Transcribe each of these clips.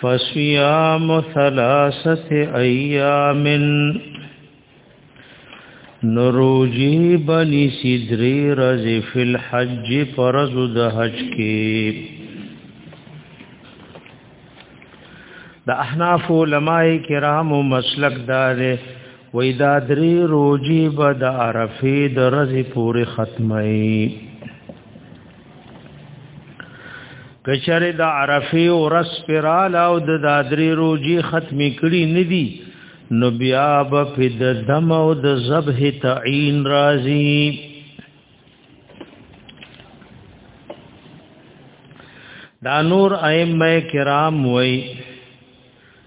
فصيام ثلاثه ايام نروجی بنی سدری رز فی الحج فرز د حج کې د احناف علماء کرام مسلک دار وې دا درې روجی به د عرفه د رز پورې ختمه کچره د عرفه او رس پرال او د دادری روجی ختمی کړي ندی نو بیا به په د دم او د ذبح تعین راضی دا نور ائمه کرام وای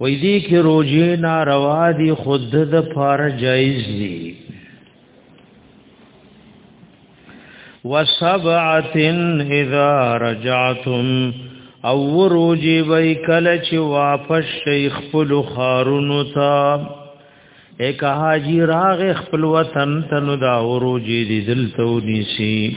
وې دې کې روزي ناروا دي خود د فار جایز دي وسبعه اذا رجعتم او روزي وې کله چې واپس شیخ خپل خارونو ته ایک حاجی راغ خپل وطن تنو دا وروجی دی دل تو نیسی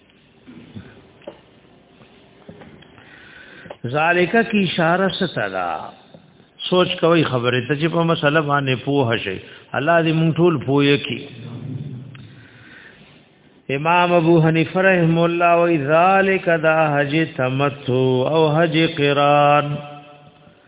ذالک کی اشاره ستدا سوچ کوي خبره ته چې په مسله باندې پوه شي الله دې مونږ ټول پوهه کی امام ابو حنیفه رحم الله و ذالک دا حج تمتع او حج قران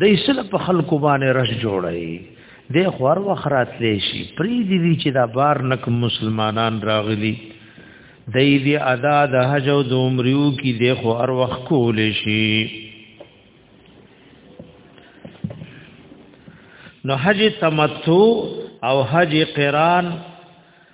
د اسلام په خلکو باندې رش جوړي د خور وخرات لشي پری دی وی چې دا بار نک مسلمانان راغلي د دې ادا د حج او د عمرو کې د خور وخ کول شي نو حج تمتع او حج قران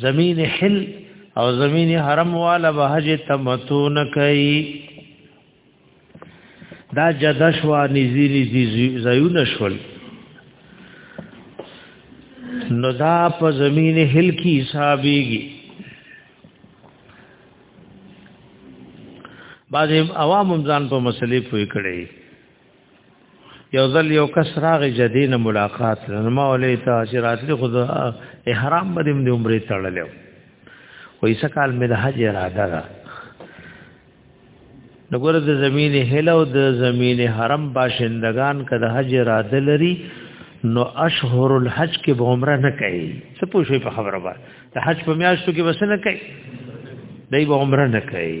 زمین حل او زمین حرم والا به حج تمتو نه کوي دا جدشوا نزی نزی زیون شول نو دا په زمین حل کی حسابيږي بعض عوام ځان په مسلې پوي کړي یو ځل یو کس راغ جدین ملاقات لنه ما ولې ته چې راتلی خود احرام بدیم د عمره تړلې وې سکال مې د حج اراده را نګور د زمین هله او د زمین حرم باشندگان کده حج اراده لري نو اشهر الحج کې به عمره نه کوي څه پوښي په خبره باندې د حج په میاشتو کې وسنه کوي دای به عمره نه کوي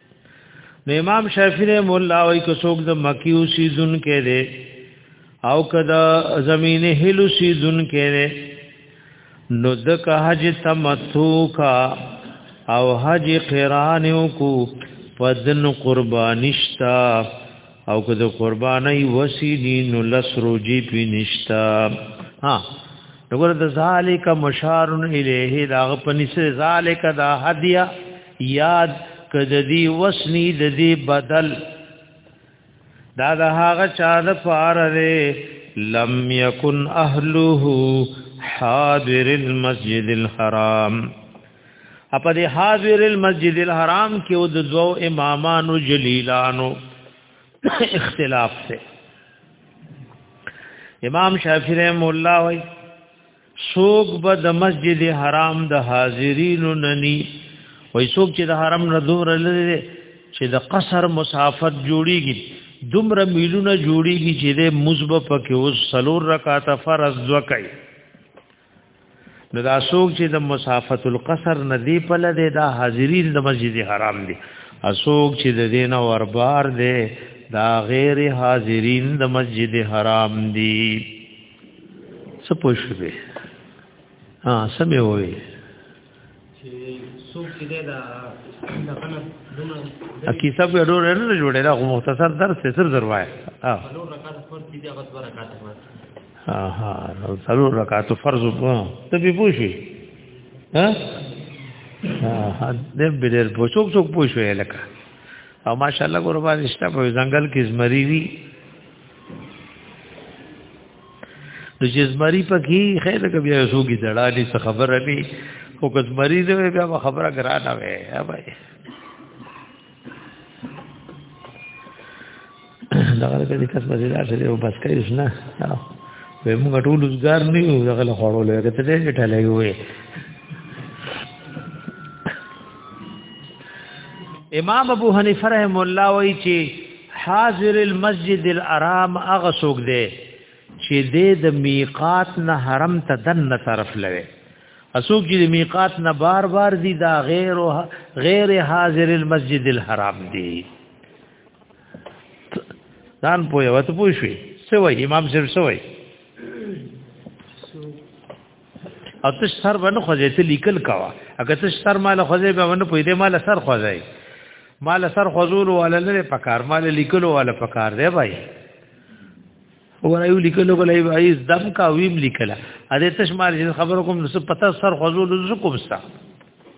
نو امام شافعی رحم الله وای کو څوک د مکی او سیزن کې دی او کدا زمین هلو سیزن کې دی نو د که حج تمتو کا او حج قران کو پدن قربانشتا او کدا قربانی وسیلی نو لسرو جی پی نشتا ها نو ګور د ذالک مشارن الیه دا په نس ذالک دا هدیه یاد کده دی وسنی د دی بدل دا د هغه چا د پاره دی لم یکن اهله حاضر المسجد الحرام اپا دی حاضر المسجد الحرام کې او د دو امامانو جلیلانو اختلاف سے امام شافعی رحم الله وای سوق به د مسجد حرام د حاضرینو ننی وای سوق چې د حرم نه دور لري چې د قصر مسافت جوړیږي دومره میلونه جوړیږي چې د مزب پکې اوس سلور رکعات فرض وکړي نو دا سوق چې د مسافت القصر نه دی په لده د حاضرین د مسجد حرام دی اسوک چې د دین اور بار دی دا غیر حاضرین د مسجد حرام دی څه پوه شوې ها سمې وې چې څوک چې دا کیسه په ډور نه جوړه دا خو مختصر درس څه سر زروای ها ها ضرور رکعات فرض ته به پوښي ها ها دې بیر پوښوک څوک پوښوي لکه او ماشاءالله قربان شته په ځنګل کې زمری وی د جزمری پکې خیر کبي سوګي دړالي څه خبره نه او کز مریض وي بیا خبره ګرانه وي ها بھائی دا غره دې کس مزه دار شې او بس کوي نه وې موږ ټول وزګار نه یو دا غل خورو لې کته دې ټلې وې امام ابو حنیفه رحم الله وایي چې حاضر المسجد الارام اغه سوګ دی چې دې د میقات نه حرم ته دن طرف لوي اسوګ چې میقات نه بار بار دي دا غیر غیر حاضر المسجد الحرام دی ځان پوهه وته پوښوي سوي امام صرف سوي او ته سر باندې خوځې ته لیکل کاوه اګه ته سر مال خوځې به باندې پوي دې مال سر خوځې مال سر خوځول ولا لري پکار مال لیکل ولا پکار دی بھائی ورایو لیکل ولا بھائی دم کا ویم لیکل ا دې تش مال خبر کوم نو پتا سر خوځول زکم ستا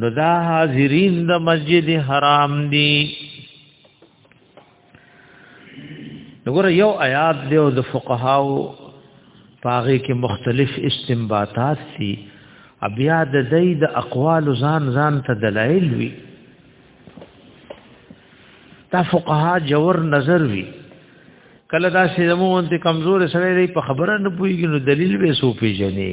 نو دا حاضرین د مسجد حرام دی نګور یو آیات دی او د فقهاو پاغه کې مختلف استنباطات دي بیا د دې د اقوال ځان ځان ته دلایل وي دا فقها جوور نظر وي کله دا چې زموږ انت کمزور سره دی په خبره نه پويږي نو دلیل به سو پیژنې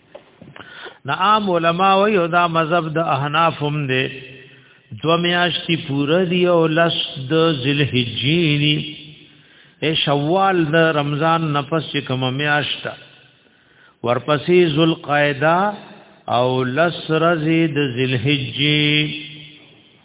نه عام علما وی او دا مذهب د احناف هم دی دو میاشتي پوره دی او لس د ذلحجې دی اے شوال د رمضان نفس چې کوم میاشت ورپسې ذوالقعده او لس رزي د ذلحجې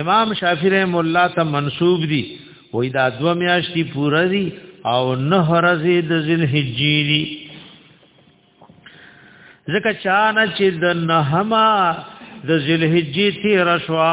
امام شافعی رحم الله ته منسوب دي وې دا دو میاشتي پوره دي او نه ورځې د ذل حجې دي ځکه چا نه چې د نهما د ذل حجې تیر شوا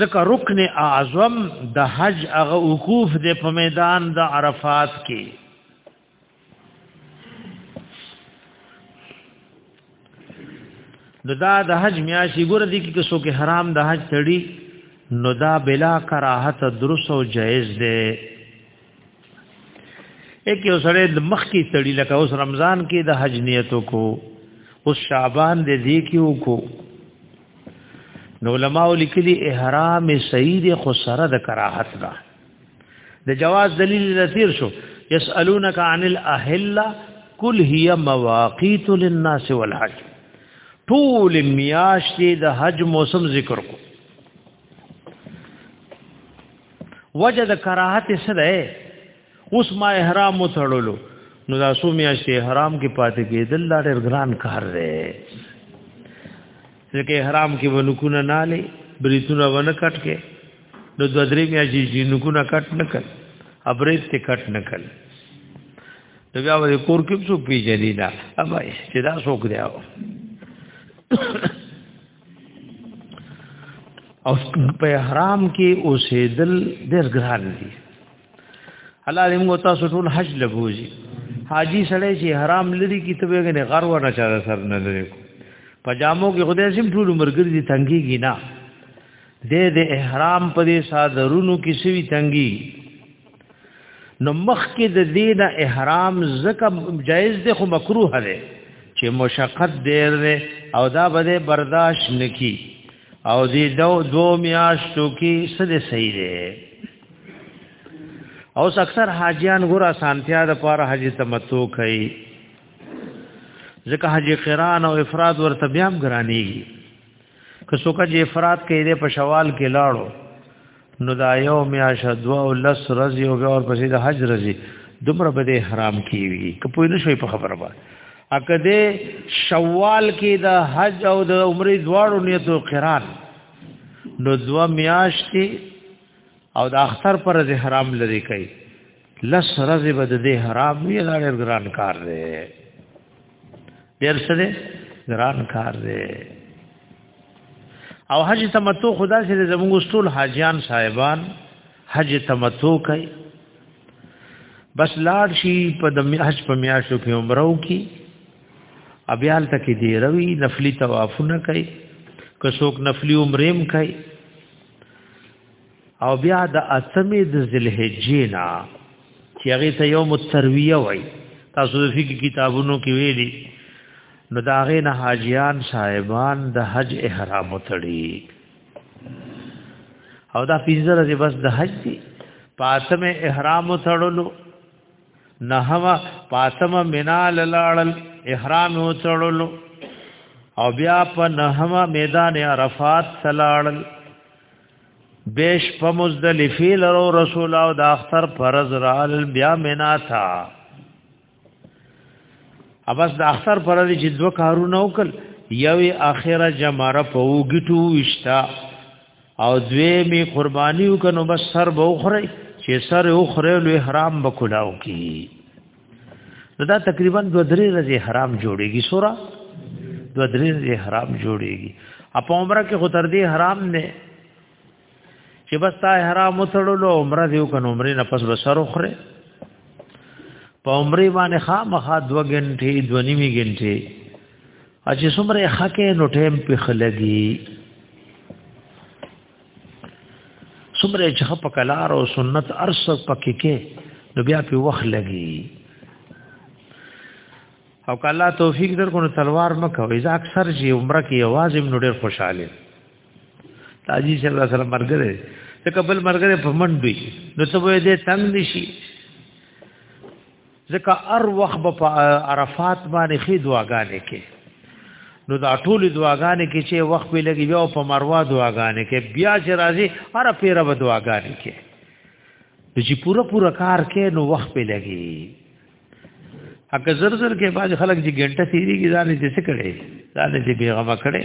ځکه رکن اعظم د حج هغه وقوف دی په میدان د عرفات کې نو دا د حج میاشي ګور دي کې څوک حرام د حج تړي نو دا بلا کراهت درس او جائز دی اکی وسره د مخ کی سړی لکه اوس رمضان کې د حج نیتو کو اوس شعبان د دې کیو کو نو علماء لیکلي احرام سید خو سره د کراهت دا د جواز دلیل لثیر شو یسالونک عن الاهله کل هي مواقیت للناس والحج طول میاشت د حج موسم ذکر کو وجه د کراهت څه ده اوس ما احرام وتړلو نو دا سو میاشت احرام کې پاتې کېدل دا ډېر ګران کار دی ځکه احرام کې ونکونه نه لې بریتونه ونه کټ کې نو د درې میاشتې جنکونه کټ نه کړ ابرېت ته کټ نه کړ نو بیا ورې کور کې څو پیژنې نه ابا چې دا څوک دی او په احرام کې اوسېدل ډېر ګران دي الله دې موږ تاسو ټول حج لبوزي حاجی سړی چې احرام لري کې ته وګنه غر و نه چاره سر نه لري پجامو کې خدای سیم ټول مرګر دي تنګي کی نه دې دې احرام په دې ساده رونو کې سوي تنګي نو مخ کې د دینه احرام زکه جایز دی خو مکروه دی چې مشقت ډیر دی او دا به برداشت نکی او دې دو دو میاشتو کې سده صحیح دی او اکثر حاجیان ګور اسانتیا د پاره حاجی تمتو کوي ځکه حاجی قران او افراد ورته بیا هم ګرانیږي که څوک چې افراد کوي د په شوال کې لاړو نو دا یو میاشه دوا او لس رزي او اور پسې د حج رزي دومره به د حرام کیږي که پوه نه شوي په خبره باندې اکه د شوال کې د حج او د عمرې دواړو نیتو قران نو دوا میاشتي او د اختر پر د حرام لري کوي لس رزه بد دې حرام وی دا ډېر ګران کار دی ډېر څه دی ګران کار دی او حج تمتع خدا سره زموږ استول حاجیان صاحبان حج تمتع کوي بس لاړ شي په د حج په میاشتو کې عمره وکي ابيال تک دی روي نفلي طوافونه کوي که څوک نفلي عمرېم کوي او بیا د اتمې د ذلحجې نه چې هغه ته یوم الترویه وای تاسو د فقې کتابونو کې ویلي نو دا غې نه حاجیان صاحبان د حج احرام تړي او دا پنځه ورځې بس د حج دي پاتمه احرام تړلو نهوا پاتمه مینا لاړل احرام تړلو او بیا په نهوا میدان عرفات تلاړل بیش په مزدلفه لرو رسول او د اختر فرض رال بیا مینا تا اوبس د اختر فرض چې دوه کارونه وکړ یوې اخره جمره په وګټو وشتا او دوی می قرباني وکنو بس سر به اخره چې سر اخره له احرام بکلاو کی نو دا تقریبا دو درې ورځې حرام جوړيږي سورا دو درې ورځې حرام جوړيږي اپ عمره کې خو تر دې حرام نه چې بس تا حرام وتړلو عمره دیو کنه عمره نه پس بسر اخره په عمره باندې خامخا دو غنټې دو نیمه غنټې اچې څومره حقې نو ټیم په خلګي څومره چې خپ کلار او سنت ارس پکې کې نو بیا په وخت لګي او کله توفیق درکو نو تلوار مکه وې ځکه اکثر چې عمره کې आवाज هم ډېر خوشاله تاجی صلی الله علیه وسلم مرګره ته قبل مرګره په منډوي نو ته به دې تنگ نشي ځکه ار وخت به په عرفات باندې خې دعاګانې کې نو دا ټول دعاګانې کې چې وخت به لګي بیا په مروا دعاګانې کې بیا چې راځي هر پیره به دعاګانې کې چې پورا پورا کار کې نو وخت به لګي اګه زر زر کې باز خلک چې ګنټه تیریږي ځان یې څه کړي ځان یې بیغمه کړي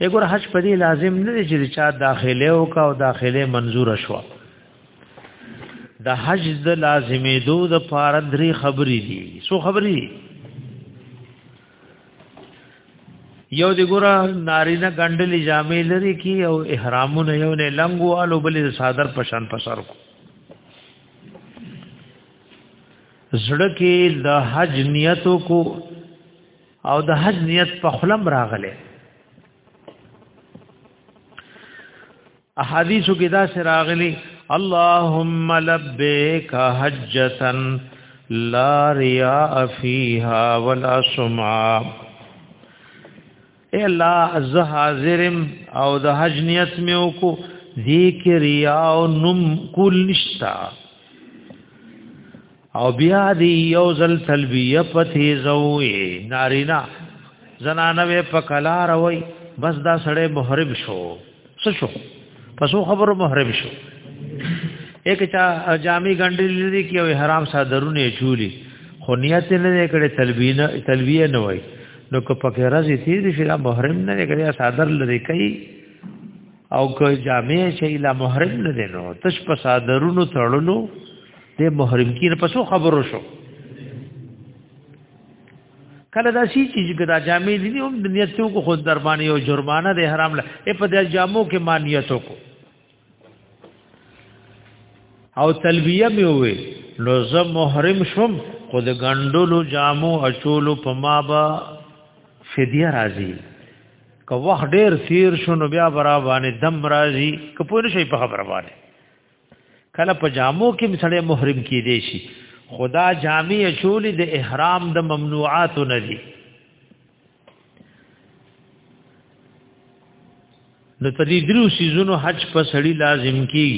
وګوره حج په دې لازم نه دی چې چا داخله او کا او داخله منزور شو د حج د لازمې دو د پار درې خبرې دي سو خبرې دي یو دی ګورا نارینه ګندلې جامې لري کی او احرامونه یو نه لنګو الو بلې صادر پشان پسر کو زړه کې د حج نیتو کو او د حج نیت په خلم راغله احادیثو کې دا سره راغلي اللهم لبیک حجتا لا ریا فیها ولا سمعا اے الله از حاضرم او د حج نیت مې وکړو ذکر یا او نم کل نشتا او بیا دی یو ځل تلبیه پتی زوی نارینا زنانه وې په کلا روي بس دا سړی محرم شو څه شو پسو خبرو محرم شو یک چا جامي ګنډې لري کې او حرام صادرونه چولی خو نیت نه کړي تلبیه تلبیه نه وای نو که پکې راځي تیر شي دا محرم نه کړي صادر لري کوي او که جامع شي لا محرم نه دی نو تش په صادرونو تړلو د محرم کې نه پسو خبرو شو کله دا شي چې ګدا جامع دي هم د نیتو کو خود دربانې او جرمانه د حرام له په د جامو کې مانیتو کو او تلبیه مې وې نو زه محرم شوم خو د غندلو جامو اچولو په ما با فدیه راځي که وخت ډیر سیر شونو بیا برا باندې دم راځي که پوه نشي په خبره باندې کله په جامو کې مسړې محرم کې دی شي خدا جامع چولې د احرام د ممنوعات نه دي نو تدې درو سيزونو حج په سړی لازم کی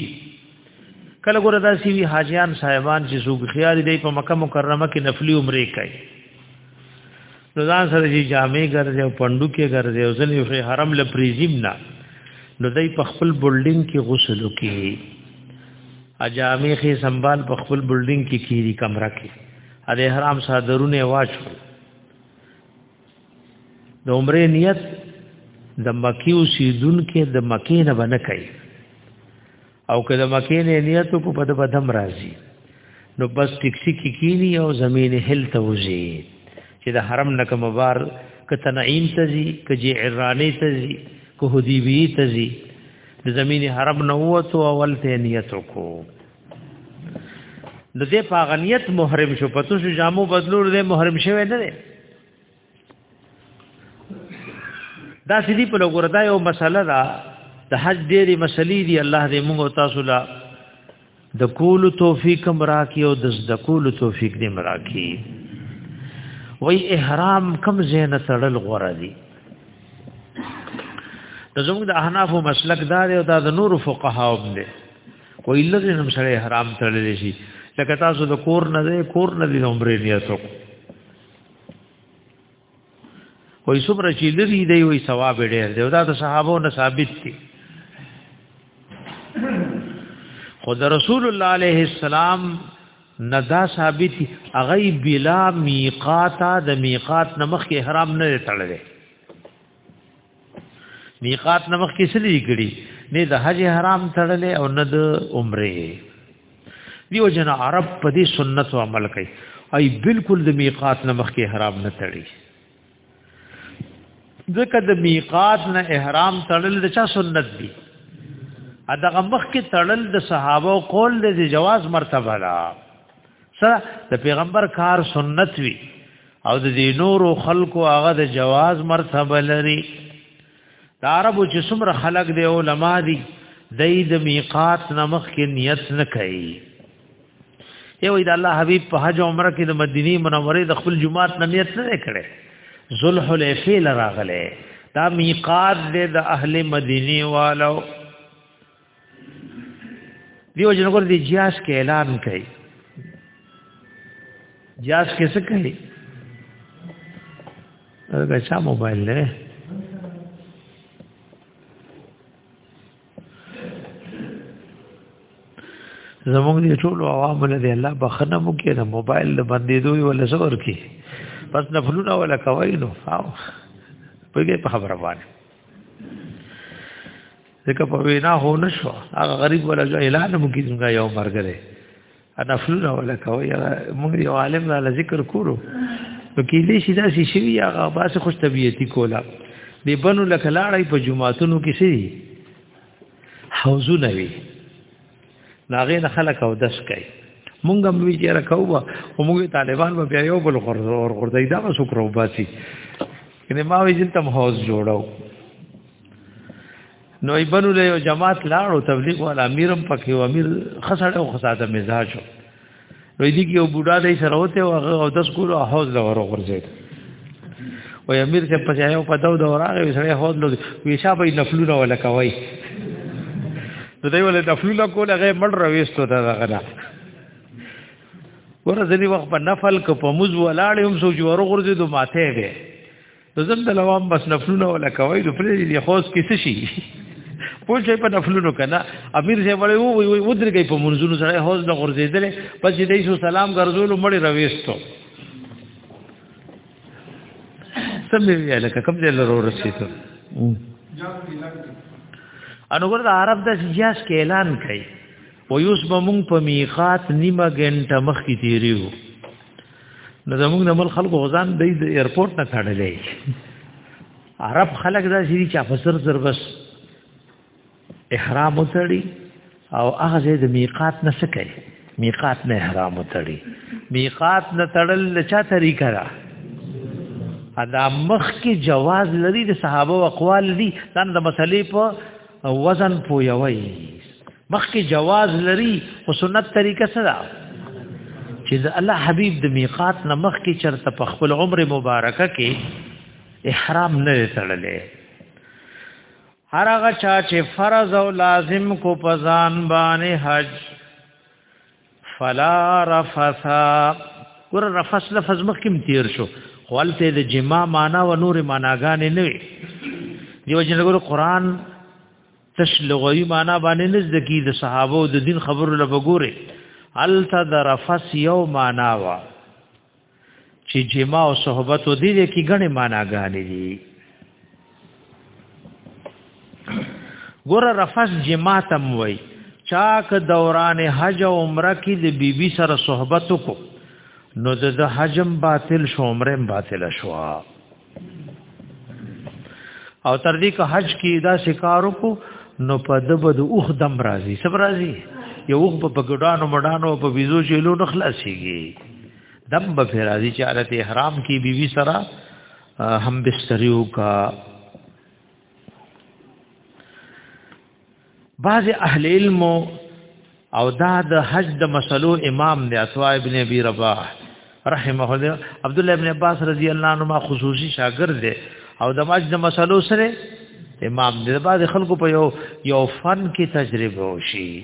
کله ګور دا سی وی حاجیان صاحبان چې زوګ خیال دی په مکه مکرمه کې نفلی عمره کوي نو ځان سره چې جامې ګرځي او پندو کې ګرځي او ځنې خو حرم له پریزیم نه نو دای په خپل بلډینګ کې غسل کوي اجامې خې سنبال په خپل بلډینګ کې کیری کمره کې ا دې حرام صادرونه واچو د عمره نیت د مکی اوسیدون کې د مکی نه بنه کوي او کله مکه نه نیت کو په بدم راځي نو بس ټیکسی کی کینی او زمین هل ته وځي چې د حرم نه کوم بار ک تنعیم ته ځي ک جی عرانی ته ځي ک حدیبی ته ځي د زمین حرم نه وته اول ته نیت کو د دې پاغنیت محرم شو پتو شو جامو بدلور دې محرم شوی نه دا سړي په لګور دا یو مسله ده د حج ډېری مسلې دي الله دې موږ او تاسو لا د کول توفیق مرا کی او د د کول توفیق دې مرا کی وای احرام کم زینه تړل غوړه دي د زموږ د احناف او مسلک دار او د نور فقها هم دي کوئی لږه هم سره احرام تړل شي لکه تاسو د کور نه کور نه دي عمرې نیت وکړو وای څومره چې لري دی وای ثواب ډېر دی دا د صحابو نه ثابت دي خود رسول الله عليه السلام ندا ثابت هغه بلا میقات د میقات نمخ احرام نه تړلې میقات نمخ کې سلی کړي نه د حج حرام تړلې او نه د عمره دیو جن عرب په دې سنت او عمل کوي ای بالکل د میقات نمخ کې حرام نه تړي ځکه د میقات نه احرام تړل د چا سنت دی اداغه مخ کې تړل د صحابه او قول د جواز مرتبه ده سره د پیغمبر کار سنت وی او د دې نورو خلکو هغه د جواز مرتبه لري د عربو چې څومره خلک دی علما دي دای د میقات نمخ کې نیت نه کوي یو د الله حبیب په حج عمره کې د مدینه منورې د خپل جمعات نه نیت نه کړي ذل حلیفه لراغله دا میقات د اهل مدینه والو دیو جنګور دی جیاس کې اعلان کړي جیاس کې څه کړي دا چا موبایل دی زموږ دي ټول عوام له دې الله بخنه مو کې نه موبایل له باندې دوی ولا زور کې پس نفلونه ولا کوي نو او په دې په خبره باندې ځکه په وینا هو نشو هغه غریب ولا جو اعلان مو کی څنګه یو مرګره انا فلنا ولا کوي موږ یو عالم لا ذکر کورو نو کې دې شي دا شي شي هغه باس خوش طبيعتي کولا دې بنو لکه لاړې په جمعاتونو کې شي حوزونه وي ناغه نه خلک او دس کوي مونږ هم وی چیرې کوو او مونږ طالبان به بیا یو بل خور ور ور دا وسو کرو باسي کنه ما وی جن تم حوز جوړاو نو ایبنو له جماعت لاړو تبلیغ ولا امیرم پکې و امیر خسړ او خساده مزاج نو دې کې یو بوډا دای سره وته او هغه او داس کولو حوض له ورو ورځید او امیر ته په ځای او په داو دا راغی وسړی حوض له ویشا به نفلونه ولا کوي نو دوی ولې نفلونه کول هغه مړ رويستو دا غلا ورځې وخت په نفل کو په مز ولاړ هم سوچ ورو ورځې دوه ماته به نو زم د لوام بس نفلونه ولا کوي د پرې دی خوس کې څه شي پوه شي په نفلونو کنه امیر زه وړي وو وي ودرګي په منځونو سره هوس د غرزیدل پس دې سو سلام ګرځول مړي رويستو سم دی ویل کوم ځای لرو رسیدو انو ګور د عرب د سیاس کې اعلان کړي و یوس بمون په میقات نیمه ګنټه مخ کې تیریو نو زموږ د مل خلکو غزان د ایرپورټ نه تړلې عرب خلک دا شي چې په سر سر بس احرام وتړي او هغه د میقات نه سکي میقات نه احرام وتړي میقات نه تړل لچا طریقه ده ادا مخ کې جواز لري د صحابه او اقوال دي دا د مسلې په وزن پوي وي مخکې جواز لري خو سنت طریقه سره چې د الله حبیب د میقات نه مخکې چرته په خپل عمر مبارکه کې احرام نه تړلې هر هغه چا چې فرض او لازم کو پزان باندې حج فلا رفثا ور رفث لفظ مخکې تیر شو خپلته د جما معنا و نور معناګانې نه وي دیو جنګور قران تش لغوي معنا باندې نزد کی د صحابه او د دین خبرو له بګوره الته د رفس یو معنا وا چې جما او صحبت و دي کې غني معنا غانې دي ګور رفس جما تم وای چاک دوران حج او عمره کې د بیبي سره صحبت کو نو د حجم باطل شو عمره باطل شو او تر دې که حج کې دا شکارو کو نو په دبه د اوخ دم راځي سب راځي یو اوخ په ګډانو مډانو په ویزو چلو نه خلاصيږي دم به پر راځي چې حالت احرام کې بیوی سره هم بستریو کا بعض اهل علم او دا د حج د مسلو امام دی اسوا ابن ابي رباح رحمه الله عبد الله ابن عباس رضی الله عنهما خصوصي شاګرد دی او د حج د مسلو سره امام دی بعض خلکو په یو یو فن کې تجربه وشي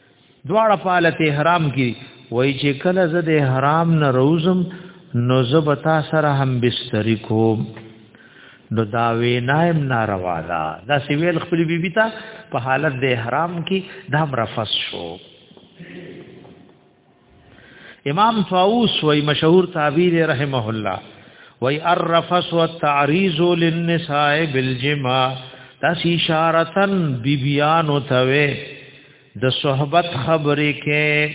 دواړه په حالت احرام کې وای چې کله زه د احرام نه روزم نو زه به تا سره هم بستری کوم نو دا وینایم ناروا ده دا سیویل خپل بیبی ته په حالت د احرام کې دا رفض شو امام طاووس وای مشهور تعبیر رحمه الله وای الرفس والتعریض للنساء بالجماع تاس اشارتن بیبیان او توي د صحبت خبرې کې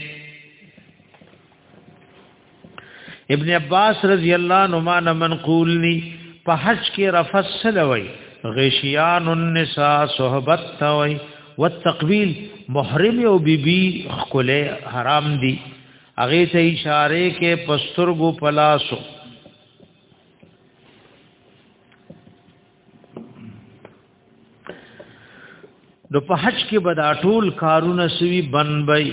ابن عباس رضی الله عنهما نه منقول ني په حج کې رفس سلوي غشيان النساء صحبت توي والتقبیل محرم او بیبي بی خله حرام دي هغه ته اشاره کې پسترګو پلاسو نو په حج کې بدا ټول کارونه سوي بنبي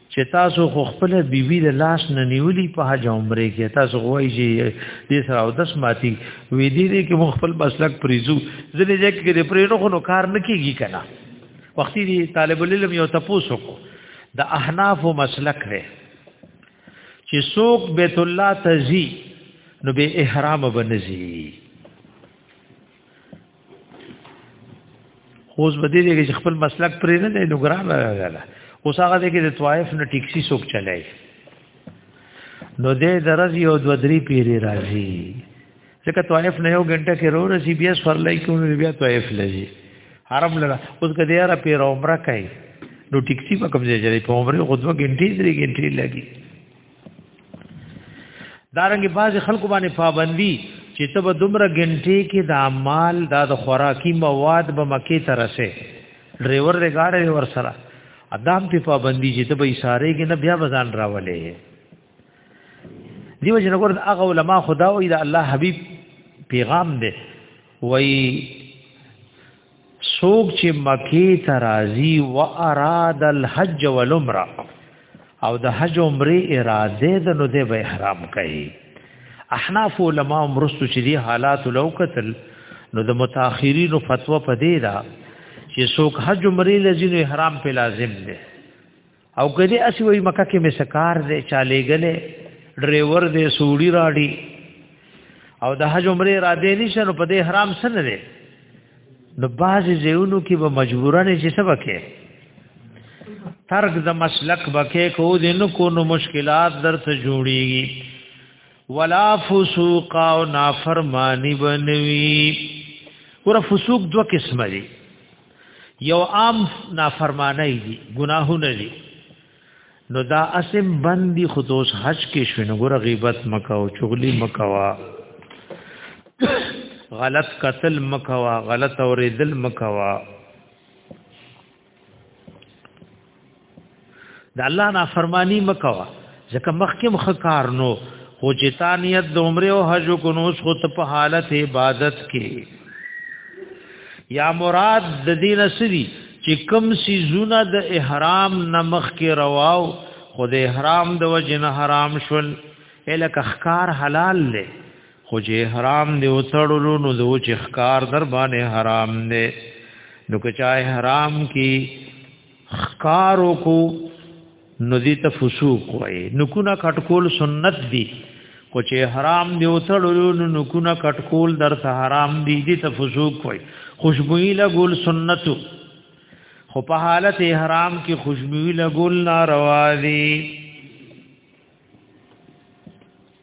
چې تاسو خو خپل بیبي د لاس نه نیولي په حج عمره کې تاسو غوي چې دې سره او داس ماتي وې دې دې کې مخ خپل مسلک پریزو ځلې دې کې دې پرې نو نو کار نه کیږي کنه وخت دې طالب العلم یو تاسو کو د احناف مسلک لري چې سوق بیت الله تزي نو به احرام بنزي اوس به دې کې خپل مسلک پرې نه دی نو ګران راغله اوس هغه دې کې د طائف نه ټیکسي سوق چلای نو دې درز یو دو درې پیری راځي ځکه طائف نه یو غنټه کې رو رسی بیا سورلای کوم بیا طائف لږي حرم لرا اوس کدی را پیر عمره کوي نو ټیکسی په کوم ځای جری په عمره خو دوه غنټې درې غنټې لګي دارنګ باز خلکو باندې پابندي چې ته به دومره غنټې کې د اعمال د خوراکي مواد به مکه ته رسې ډرایور دې گاډي ور سره ادم په پابندي چې ته به اشاره کې نه بیا بزان راولې دیو جن ګور هغه علما خدا او د الله حبيب پیغام دې وای سوک چې مکی ته راځي و اراد الحج والعمره او د حج عمره اراده د نو د احرام کوي احناف علما مرستو چې دی حالات لو قتل نو د متأخرین فتوا پدې دا چې سوک حج عمره لذین احرام په لازم دی او کدی اسی وای مکه کې مسکار دې چالي غلې ډرایور دې سوړی راډي او د حج عمره را دې نشن په دې حرام سن دې نو باز زیونو کې به مجبورا نه چې سبکه ترک د مسلک بکې کو دې نو کو نو مشکلات درته جوړيږي ولا فسوق او نافرمانی بنوي ور فسوق دو قسم دي یو عام نافرمانی دي ګناهونه دي نو دا اسم بندي خودوس حج کې شنو ګره غیبت مکاو چغلی مکاوا غلط قتل مکاوا غلط اوریدل مکاوا د الله نافرمانی مکوا ځکه مخکې مخ کار نو خو چې تا نیت د عمره او حج کو نو خو ته په حالت عبادت کې یا مراد د دین سری چې کم سی زونه د احرام نمخ کې رواو خو د احرام د وجنه حرام شول الک اخکار حلال له خو چې احرام دی او تړلو نو د وچ ښکار در باندې حرام دی نو که چا احرام کی ښکار کو نو دې ته فسوق وای نو کو نه کټکول سنت دی خو چې احرام دی او تړلو نو کو نه کټکول در ته حرام دی دې ته فسوق وای خوشبوئی لګول سنتو خو په حالت احرام کې خوشبوئی لګول ناروا دی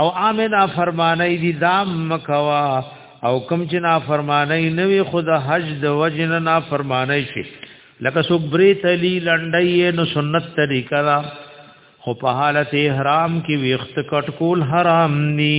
او امنا فرمانای دي دام مکوا او کم چې نا فرمانای نوی خود حج د وجن نا فرمانای شي لکه صبري تلی لنډي نو سنت طریقه دا خو په حالت احرام کې ویخت کټ کول حرام ني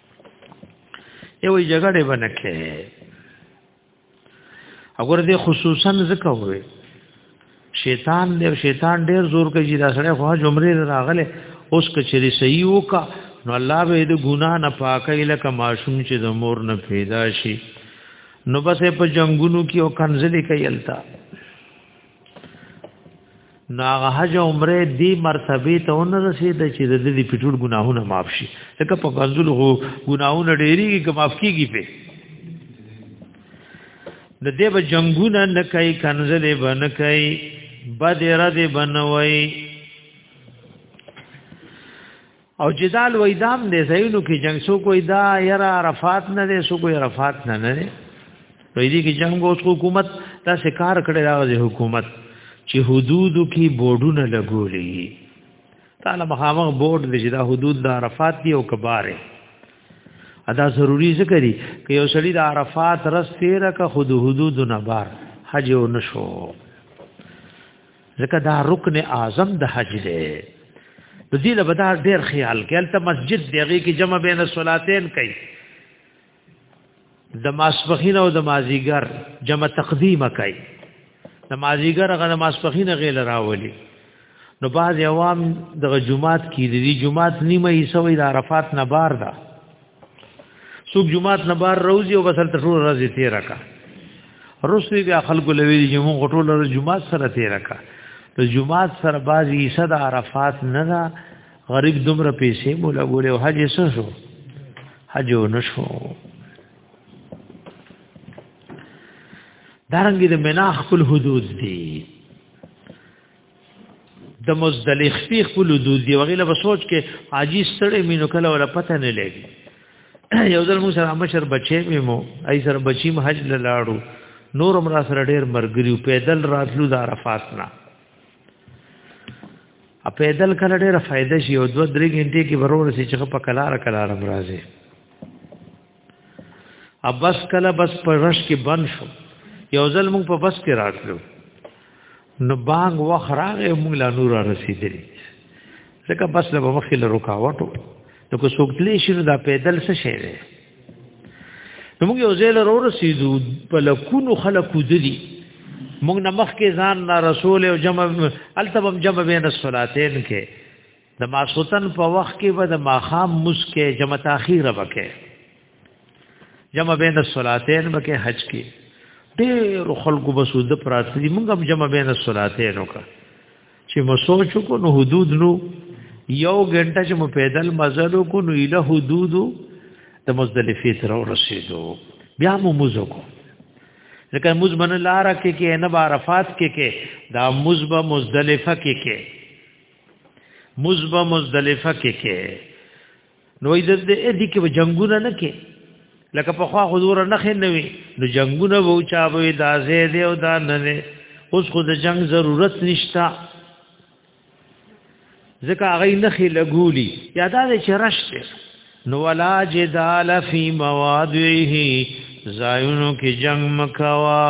یو جګړه بنکه اگر دې خصوصا ذکر وي شیطان دې شیطان ډیر زور کوي دا سره خو جمرې راغله اوس کچري صحیح وکا نو الله به دې ګنا نه پاکي لکه معصوم چې د مور نه پیدا شي نو بس په جنگونو کې او کنزلي کوي التا ناغه حج عمره دی مرتبه ته ون رسید چې د دې پټول ګناهونه معاف شي لکه په غنزل هو ګناهونه ډېری کې معاف کیږي په د دې به جنگونه نه کوي کنزل به نه کوي بد را دې بنوي او جدال وای دام دې زینو کې جنگ سو کوئی دا یرا عرفات نه دې سو کوئی عرفات نه نه وې دې کې جنگ اوس حکومت دا سکار کړی راغی حکومت چې حدودو کې بورډونه لګولې تعالی مخامخ بورډ دې چې دا حدود د عرفات دی او کباره ادا ضروری ذکر دی که یو سړی د عرفات رس تیر کا خود حدود نه بار حج او نشو ځکه دا رکن اعظم د حج دی د دې له بدا ډیر خیال کړه ته مسجد دیږي کې جمع بین الصلاتین کوي د ماسپخین او د مازیګر جمع تقدیمه کوي د مازیګر غو د ماسپخین غیل راولي نو بعض عوام د جمعات کې د جمعات نیمه یې سوې د عرفات نه بار ده څوک جمعات نه بار روزي او بسل ټول ورځې تیر کا رسوي بیا خلکو لوي چې موږ ټول ورځې جمعات سره تیر کا د جمعات سره بازي صد عرفات نه دا غریب دومره پیسې مولا ګوره او حج سره شو حج نشو دارنګي د منا خپل حدود دي د مزدلف په خپل دود دی وغیله به سوچ کې حاجی ستړي مينو کله ولا پته نه لګي یو ځل موږ سره مشر بچي مو ای سره بچی م حج لاړو نور عمر سره ډیر مرګریو پیدل راتلو د عرفات نه ا پیدل کله ډیره فائدہ شي او دوه درې غنټې کې ورور سي چې په کلار کلار مرزه ابس کله بس پر رش کې بند شو یو ځل موږ په بس کې راتلو نو بانګ وخ راغې موږ لا نور رسیدلی ځکه بس له مخې له رکاوټو نو کو څوک تلې شي نو دا پیدل څه شي دی نو موږ یو ځای لرو رسیدو په لکونو خلکو دلی موږ نه مخ کې ځان نه رسول او جمع التبم جمع بین الصلاتین کې د ماسوتن په وخت کې به د ماخام مسکه جمع تاخیر وکه جمع بین الصلاتین وکه حج کې ډېر خلکو به سود پراته دي موږ هم جمع بین الصلاتین وکه چې مو سوچو کو نو حدود نو یو غنټه چې مو پیدل مزلو کو نو اله حدود د مزدلفه تر رسیدو بیا مو مزو کو ځکه موز من لار کې کې نه عرفات کې کې دا موز به مزدلفه کې کې مزبه مزدلفه کې کې نو د دې کې جنگونه نه کې لکه په خوا حضور نه خې نه وي نو جنگونه وو چا به د ازې دی او دا نه نه اوس خو د جنگ ضرورت نشتا ځکه هغه نه خې لګولي یا دا چې راشته نو ولا جدال فی موادعه زایونو کې جنگ مکوا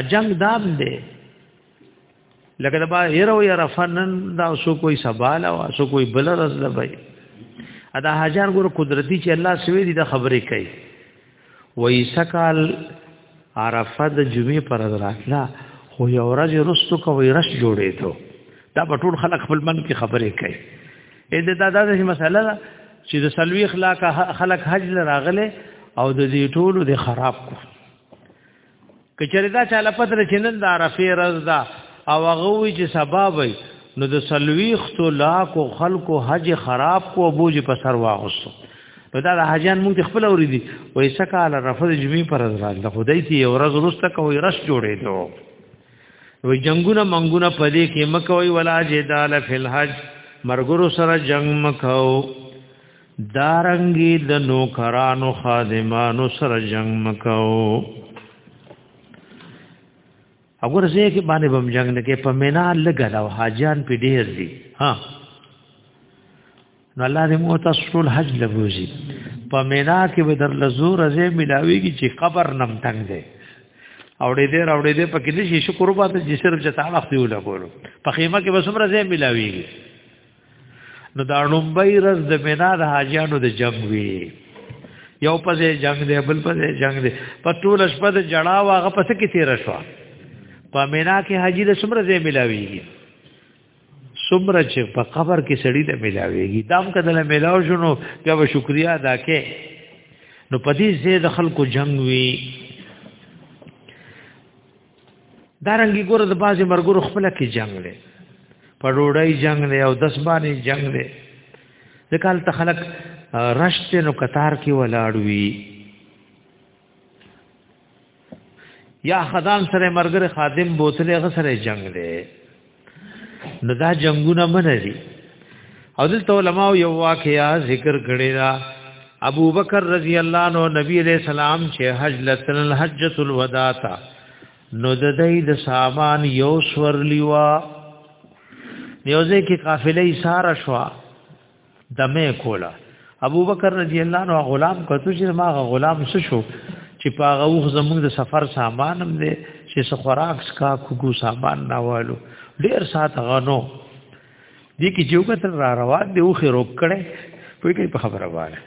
اجنګ داب دې لکه دا با هرو یا رفنن دا سو کوئی سبال او سو کوئی بل رز ده بھائی ادا هزار ګور قدرتی چې الله سوي دي د خبرې کوي وای سکال عرفه د جمعې پر راتلا خو یو ورځ رستو کوي رش جوړې ته دا په ټول خلک خپل من کې خبرې کوي اې دا دا داسې مسله ده چې د سلوي اخلاق خلک حج لراغله او د دې ټولو د خراب کو کچره دا چاله پتر چې نن د عرفه ورځ ده او هغه وی چې سبا وي نو د سلويختو لاکو خلکو حج خراب کو بوج په سر واغسو نو دا د حجان مونږ خپل اوري دي وای سکهاله رفض جمی پر ازرال د خدای تی یو ورځ ورسته کوي رش جوړې دو وای جنگونه منګونه پدې کې مکوي ولا جدال فل حج مرګرو سره جنگ مکو دارنګي د نوکرانو خادمانو سره جنگ مکاو اگر زه کې باندې بم جنگ نه کې په مینا لګا دا حاجان په ډیر دي ها نو الله دې مو تاسو حج لبوزي په مینا کې به در لزور زه ملاويږي چې قبر نم تنگ دی او دې دې راوړې دې پکې نشي شکر وباسه چې صرف جتا وخت یو لګولو په خیمه کې به سمره زه ملاويږي نو دا لومبۍ ورځ د مینا د حاجیانو د جنگ وی یو پځې جنگ دی بل پځې جنگ دی په ټول شپه د جړا واغه پس کې تیر شو په مینا کې حاجی د سمره ځای ملاویږي سمره چې په قبر کې سړی ته ملاویږي دام کدل ملاو شنو بیا به شکریا ادا کې نو پدې زید خلکو جنگ وی دا رنګي ګوره د بازي مرګور خپل کې جنگ دی په ډوډۍ جنگ دی او دس باندې جنگ دی د کال ته خلک رشت نو قطار کې ولاړ وي یا خدام سره مرګره خادم بوتلې غ سره جنگ دی نو دا جنگونه منځي او دلته علماء یو واقعیا ذکر کړی دا ابو بکر رضی الله عنه نبی علیہ السلام چې حج لتن الحجۃ الوداع تا نو د دې د سامان یو سورلیوا نیوزه کې قافلې سارا شوا دمه کولا ابو بکر رضی الله عنه غلام کتو چې ما غلام څه شو چې پاغه وخت زموږ د سفر سامان هم دی چې څه خوراک سکا کوګو سامان ناوالو ډیر سات غنو دې کې جو کتل را روان دی او خې روک کړي په کې په خبره واره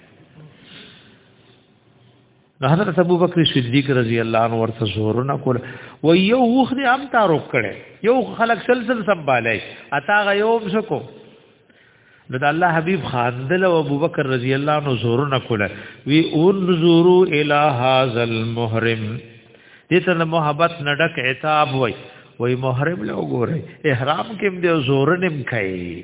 نو حضرت ابو بکر صدیق رضی الله عنه ورته زور نه کول و یو وخت دې هم تعارف کړي یو خلک سلسله سمبالای اتا غ یو بسکو د الله حبیب خاندل او ابو بکر رضی الله عنه زور نه کول وی انظروا الی هذا المحرم دې ته محبت نډک عتاب وای وای محرم له وګوره احرام کې دې زور نیم کوي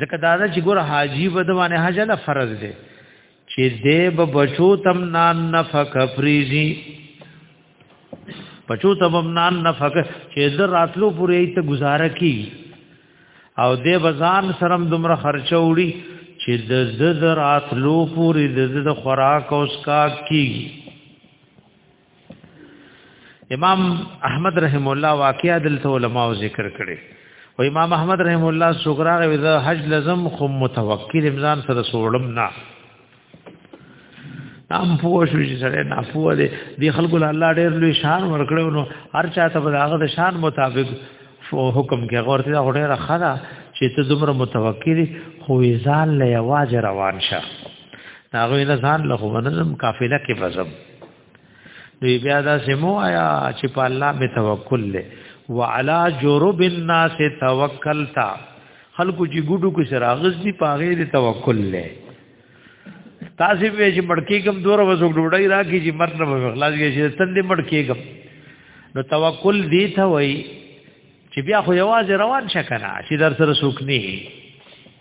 ځکه دا چې ګور حاجی بدوانه حج له فرض دی چې دې به بچو تم نان نفق فریزی بچو تم نان نفق چې در راتلو پورې ته گزاره کی او دې بزان سرم دومره خرچه وړي چې د زد راتلو پورې د زد خوراک او سکا کی امام احمد رحم الله واقعا دلته علما ذکر کړي او امام احمد رحم الله صغرا غوځه حج لزم خو متوکل امزان سره سوړم نه نام پوه شو چې سره نه پوه دي دی خلکو له الله ډېر لوی شان ورکړو نو هر چا ته به هغه د شان مطابق حکم کې غورته دا ډېر خدا چې ته دومره متوکل خو ځان له واجب روان شه هغه نه ځان له منظم قافله کې بزم نو بیا دا سمو آیا چې په الله می توکل له وعلى جرب الناس توکلتا خلکو چې ګډو کې سراغز دی پاغه دی توکل له تاسو به چې مړکی کم دور وسو ډوډۍ راکی چې مرګ نه خلاص کې چې تند مړکی کم نو توکل دی ته وای چې بیا خو یوازې روان شکنه چې در سره سوک نه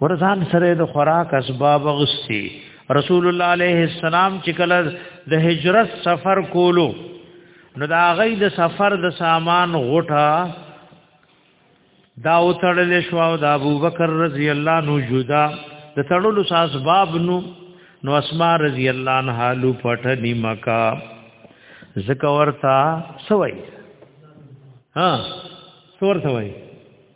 ورزان سره د خوراک اسباب غستی رسول الله علیه السلام چې کله د هجرت سفر کولو نو دا غي د سفر د سامان غټه دا وتړل شو او د ابوبکر رضی الله نو جدا د تړلو ساس باب نو نو اسماء رضی الله عنها لو پټه نیمکا زکورتا سوي ها سور سوي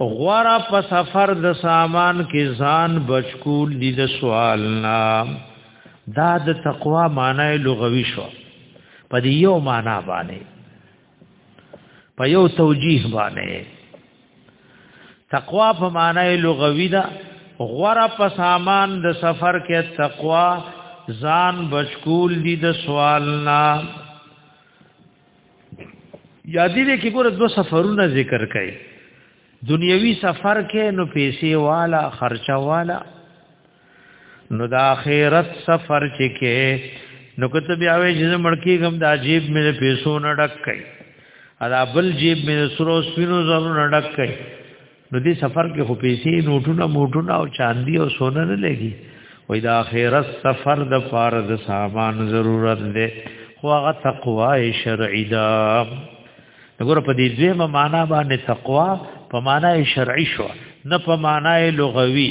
غورا په سفر د سامان کې ځان بچکول دي د سوال نه دا د تقوا معنی لغوي شو په دې یو معنی باندې په یو توجیه باندې تقوا په معنی لغوي دا غورا په سامان د سفر کې تقوا ځان بچکول دي د سوال نه یادی دې کې ګوره دو سفرونه ذکر کړي دنیوي سفر کې نو پیسې والا خرچه والا نو د آخرت سفر چې کې نو کته بیا وې چې مړکی غم د عجیب مې پیسو نه ډک کړي ادا بل جیب مې سرو سپینو زرو نه ډک کړي نو دې سفر کې خو پیسې نوټونه موټونه او چاندي او سونه نه لګي وای دا اخرت سفر د پاره د سامان ضرورت دی خو هغه تقوا شرعي ده وګوره په دې دویمه معنا باندې تقوا په معنا شرعي شو نه په معنا لغوي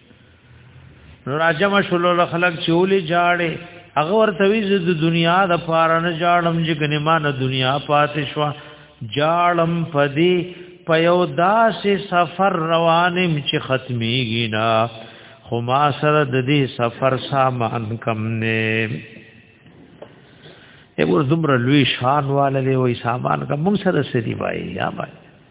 نو راجم شلو خلق چولی جاړي هغه ورته وی د دنیا د پاره نه جاړم چې کني ما نه دنیا پاتې شو جاړم پدی په یو داسې سفر روانم چې ختميږي نه خو ما سره د دې سفر سامان کم نه یو زمره لوی شان والے وي سامان کم موږ سره سړي وای یا وای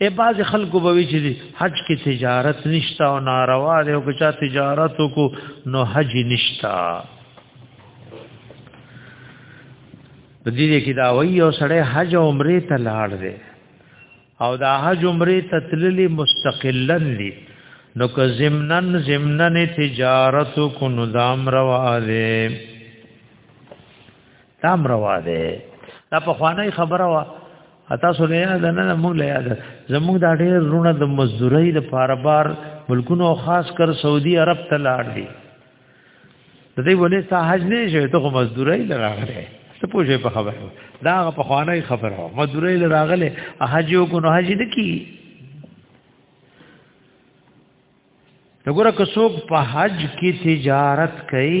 ای باز خلکو به وی چې حج کې تجارت نشتا او ناروا دی او که چا تجارت کو نو حج نشتا د دې کې دا وایي او سړی حج او عمره ته لاړ دی او دا حج عمره ته تللی مستقلا دی نو که زمنن زمنن تجارت کو نظام روا دی تام روا ده دا په خوانه خبره وا اتا سره نه ده نه موږ له یاد زموږ دا ډېر رونه د مزدوري د پاربار ملکونو خاص کر سعودي عرب ته لاړ دي د دې ولې ساحج نه شي ته مزدوري لراغله څه پوښې په خبره دا په خوانه خبره وا مزدوري لراغله حج یو کو نه حج دي کی وګوره که څوک په حج کې تجارت کوي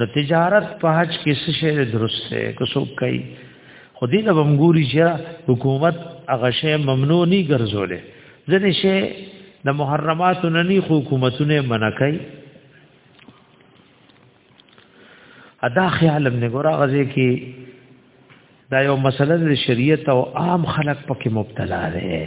د تجارت په حج کې څه شی درست دی که څوک کوي خو دې له بمګوري چې حکومت هغه شی ممنوع نه ګرځولې ځنې شی د محرماتو نه نه حکومتونه منع کوي ادا خیال هم نه ګور غزه کې دا یو مسله د شریعت او عام خلک پکې مبتلا دي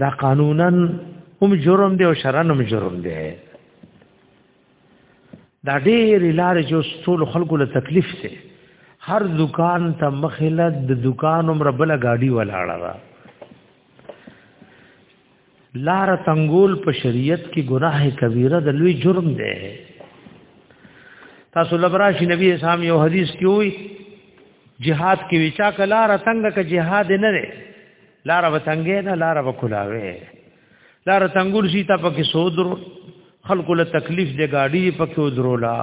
دا قانونا هم جرم دی او شرعن هم جرم دی دا ډېر لار جو ټول خلکو له تکلیف سي هر دکان ته مخله د دکان عمر بل گاډي ولاړه را لار تنگول په شریعت کې ګناه کبیره د لوی جرم دی تاسو لبراشي نبی اسلام یو حدیث کې وي jihad کې وچا کلار تنگ ک jihad نه لار به تنګې ده لار به کولاوي لار تنګور شي تا پکې سودر خلکو له تکلیف دې گاډي پکې ودرولا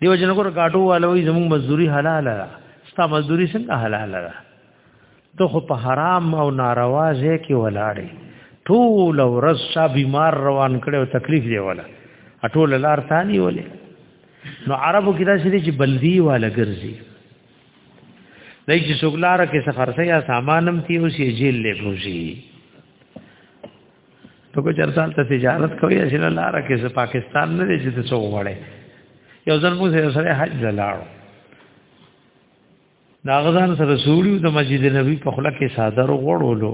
دیو جنګور گاډو والوي زموږ مزدوري حلاله ده ستا مزدوري څنګه حلاله ده ته خو په حرام او ناروا ځای کې ولاړې ټول ورځ شا بیمار روان کړي او تکلیف دی ولا ټول لار ثاني ولې نو عربو کې دا شې چې بلدی والا ګرځي نه چې سګلار کې سفرسه یا سامانم تی اوس یې جیل له بوزي ته کو چر سال ته تجارت کوي چې لار کې ز پاکستان نه دي چې څو وړي یو ځل موږ سره حج لاړو دا غزان سره سوړیو د مسجد نبی په خله کې صادر غړولو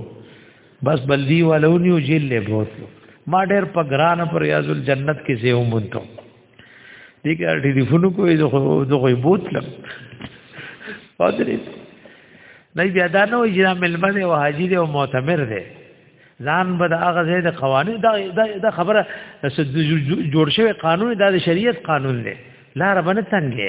بس بلدی والونیو جیل له بوتلو ما ډېر په ګران پر ریاض الجنت کې زه ومنته دې کې ټلیفون کوې زه خو زه خو بوتلم پادري نه بیا دا نو اجرا ملمه دی او حاجی دی او معتمر دی ځان به د هغه ځای د قوانین دا دا خبره جوړ شوی قانون دا د شریعت قانون دی لار باندې څنګه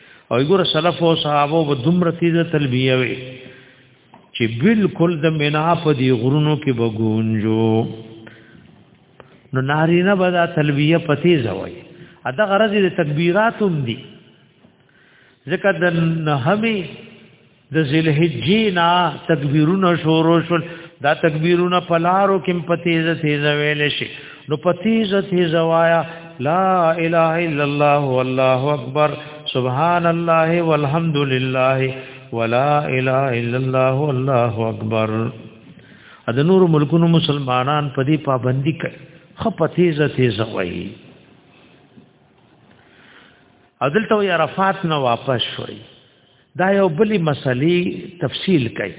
او ګور سلف او صحابه به دومره تیز تلبیه وي چې بالکل د مینا په دی غرونو کې بګونجو نو نارینه به دا تلبیه په تیز وای ادا غرض د تکبیرات هم دي ځکه د نهمه د ذلحجې نه تکبیرونه شروع شول دا تکبیرونه په لارو کې په تیزه تیزه ویل شي نو په تیزه تیزه وایا لا اله الا الله والله اکبر سبحان الله والحمد لله ولا اله الا الله والله اکبر د نور ملکونو مسلمانان په دې پابندي کوي خپ تیزه تیزه وایي عدالت او عرفات نه واپس شوي دا یو بلی مسلې تفصیل کوي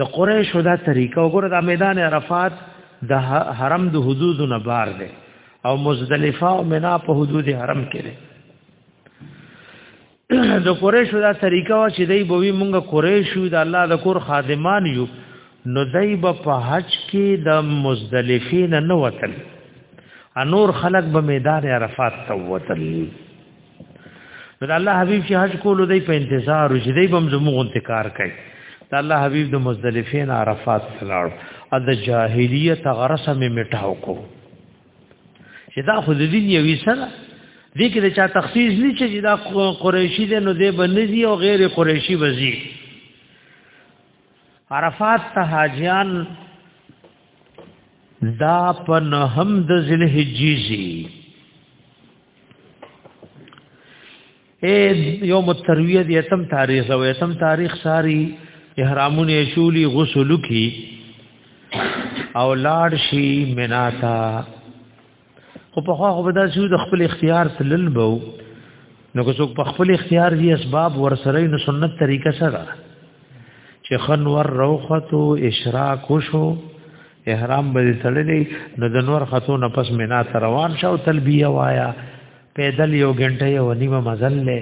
د قریشو دا طریقه وګوره د میدان عرفات د حرم د حدود نه بار دی او مزدلفه او منا په حدود حرم کې دی د قریشو دا طریقه وا چې دی بوي مونږه قریشو د الله د کور خادمان یو نو دی به په حج کې د مزدلفین نه وتل انور خلق به میدان عرفات ته وتل نو الله حبيب چې حج کولو دی په انتظار وشي دی بم زموږ انتکار کوي دا الله حبيب د مزدلفین عرفات تلاړ ا د جاهلیت غرسه می میټاو کو چې دا خو د دین یو سره دې کې د چا تخصیص نه چې دا قریشی دی نو دې بنځي او غیر قریشی وزي عرفات ته حاجیان دا په نهم د ذل حجیزی اے یوم الترویه دی اتم تاریخ او اتم تاریخ ساری احرامونه شولی غسل کی او لاړ شي مناتا خو په خو به دا شو د خپل اختیار تلل بو نو که څوک په خپل اختیار دی اسباب ورسره نو سنت طریقه سره چې خنور روختو اشراق شو احرام به تړلې نو د نور خاتون پس مینا ته روان شو تلبیه وایا پیدل یو غنټه یو نیمه مزل له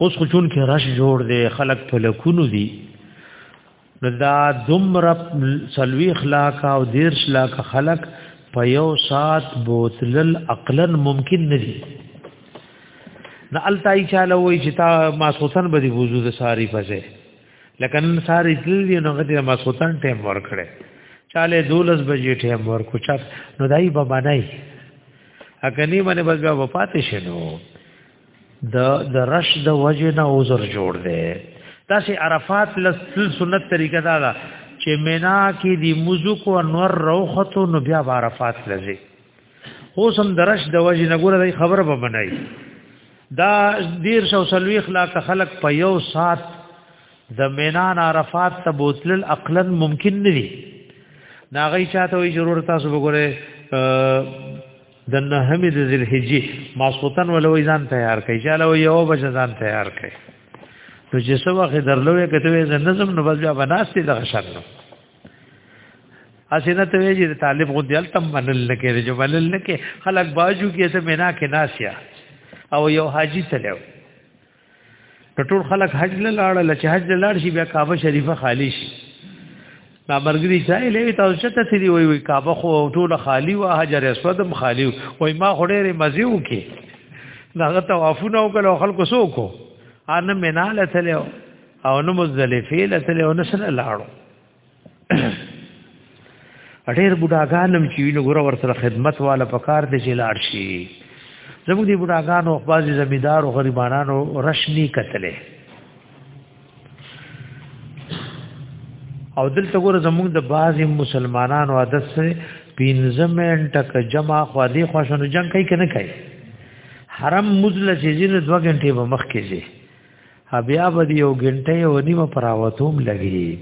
اوس خو چون کې رش جوړ دی خلک په لکونو دي نو دا دمر سلوي اخلاق او دیر اخلاق خلک په یو سات بوتلل عقلا ممکن نه دي نه التای چاله وای چې تا ما سوتن به دی وضو د ساری پځه لکه نن سار اتل دی نو غدي ما سوتن ټیم ور کړې چاله 12 بجې ټیم ور کو چا نو دای په باندې اکني باندې بس بیا وفات شنو د د رش د وجه نه عذر جوړ دی تاسو عرفات لسل سنت طریقه دا ده چې مینا کې دی مزو کو انور روخته نو بیا عرفات لځي خو سم درش د وجه نه ګوره دی خبر به بنای دا دیر شو سلوی اخلاق خلق په یو سات د مینان عرفات ته بوتل عقلا ممکن نه دی ناغی چاته وی ضرورت تاسو وګوره د نهمې د ذلحجې ماسوتن ولوي ځان تیار کړي چاله یو بچ ځان تیار کړي نو چې څو وخت درلوې کته وې زنزم نو بس بیا بناستې د غشن نو اسینه ته ویجی د طالب غو دل تم منل لکه د جبلل لکه خلک باجو کې ته مینا کې ناسیا او یو حاجی تلو ټول خلک حج لاړ لچ حج لاړ شي بیا کعبه شریفه خالی شي دا مرګري ځای لوي تاسو چته سړي وي وي کعبه خو ټول خالی او حجر اسود هم خالی وي ما خړې مزي وکي داغه توافونه وکړو خلکو سوکو ان منال تلو او نو مزدلفه لته له نسل لاړو ډېر بډاګانم چې وینو ګور ور سره خدمت والا پکار دي چې لاړ شي زموږ دي بډاګانو او بازي زمیدار او غریبانو رشنی کتلې او دلته ګور زموږ د بازي مسلمانانو عادت سره پینځم ټک جمع خو دې خوښنو جنگ کوي کنه کوي حرم مزله چې زینو دوه غنټې به مخ کې بیا به دی یو غنټه یو نیمه پراوتوم لګي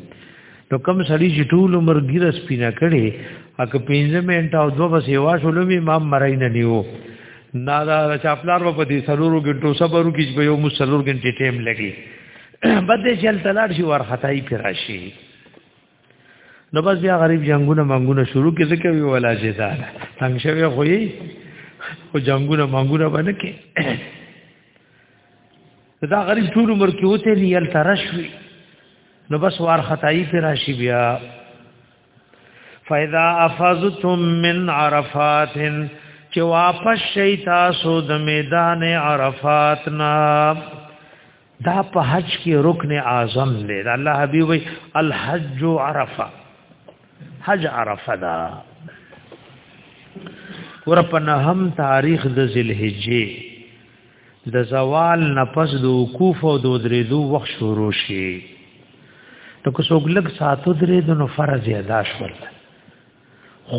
نو کم سړی چې ټول عمر ګیره سپینا کړي اک 15 منټه او دوه بس یوا شولو می ما مرای نه نیو نا دا چاپلار په دې سلورو غنټو صبرو کې به یو مسلور غنټه ټیم لګي بده چل تلاړ شي ور خدای پر راشي نو بس بیا غریب جنگونه منګونه شروع کې ځکه وی ولا جدال څنګه شوی خو یې او جنگونه منګونه باندې کې دا غریب ټول عمر کې وته لیل ترشوي نو بس وار خدای پر راشي بیا فاذا افضتم من عرفات چې واپس شي تاسو د میدان عرفات نه دا په حج کې رکن اعظم دی الله حبیب وی الحج عرفه حج عرفه دا ور په نهم تاریخ د ذلحجه د زوال نفس د وقوف او د درېدو وخت شروع شي ته کو څوګلګ ساتو درې د نو فرض ادا شول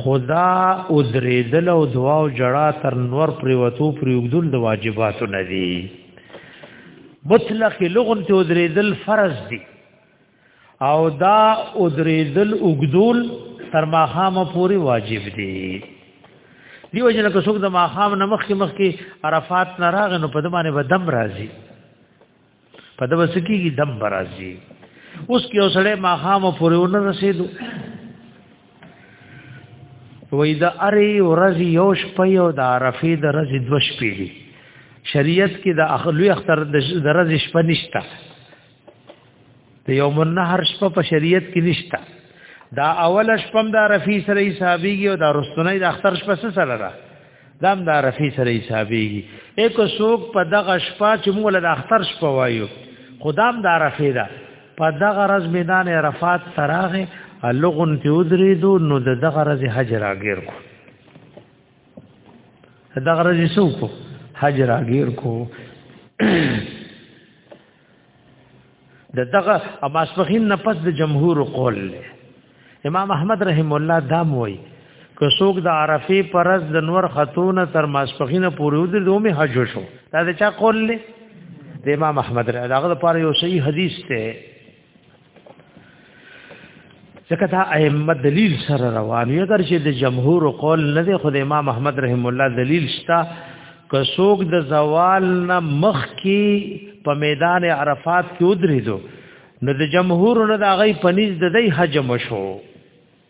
خدا او درېدل او دعا او جړا تر نور پریوتو پریوګدل د واجباتو نه دي مطلق لغون ته درېدل فرض دي او دا او درېدل وګدول تر ماخامه پوری واجب دي دیو جن که څوک د ماخام نمخ کې مخ کې عرفات نه راغ نو په دمانه به دم راځي په د بس کېږي دم برازي اوس کې اوسړې ماخام پورې ونه رسیدو وې دا اری ورځ یو شپه یو د عرفې د ورځ د شپې دي شریعت کې د اخلوی اختر د ورځ شپه نشته د یوم النهر شپه په شریعت کې نشته دا اول شپم دا رفی سره حسابيږي او دا رستنی د اختر شپه سره را دام دا رفی سره حسابېږي یک سوق په دغه شپه چې موږ له اختر شپه وایو خدام دا رفی دا په دغه رز میدان عرفات تراغه لغون ته ودریدو نو د دغه رز حجر اگیر کو دغه رز سوق حجر اگیر کو د دغه ماسپخین نه پس د جمهور قول له امام احمد رحم الله دا موي که څوک د عرفه پرز د نور خاتون تر ماسپخینه پورې ودر دومه حج شو دا د چا قول له د امام احمد رحم الله دغه لپاره یو صحیح حدیث ته ځکه دا ائمه دلیل سره روان یو اگر چې د جمهور قول نه دی خو د امام احمد رحم الله دلیل شتا که څوک د زوال نه مخ کی په میدان عرفات کې ودرېدو نو د جمهور نه د غي پنيز د دې حجم شو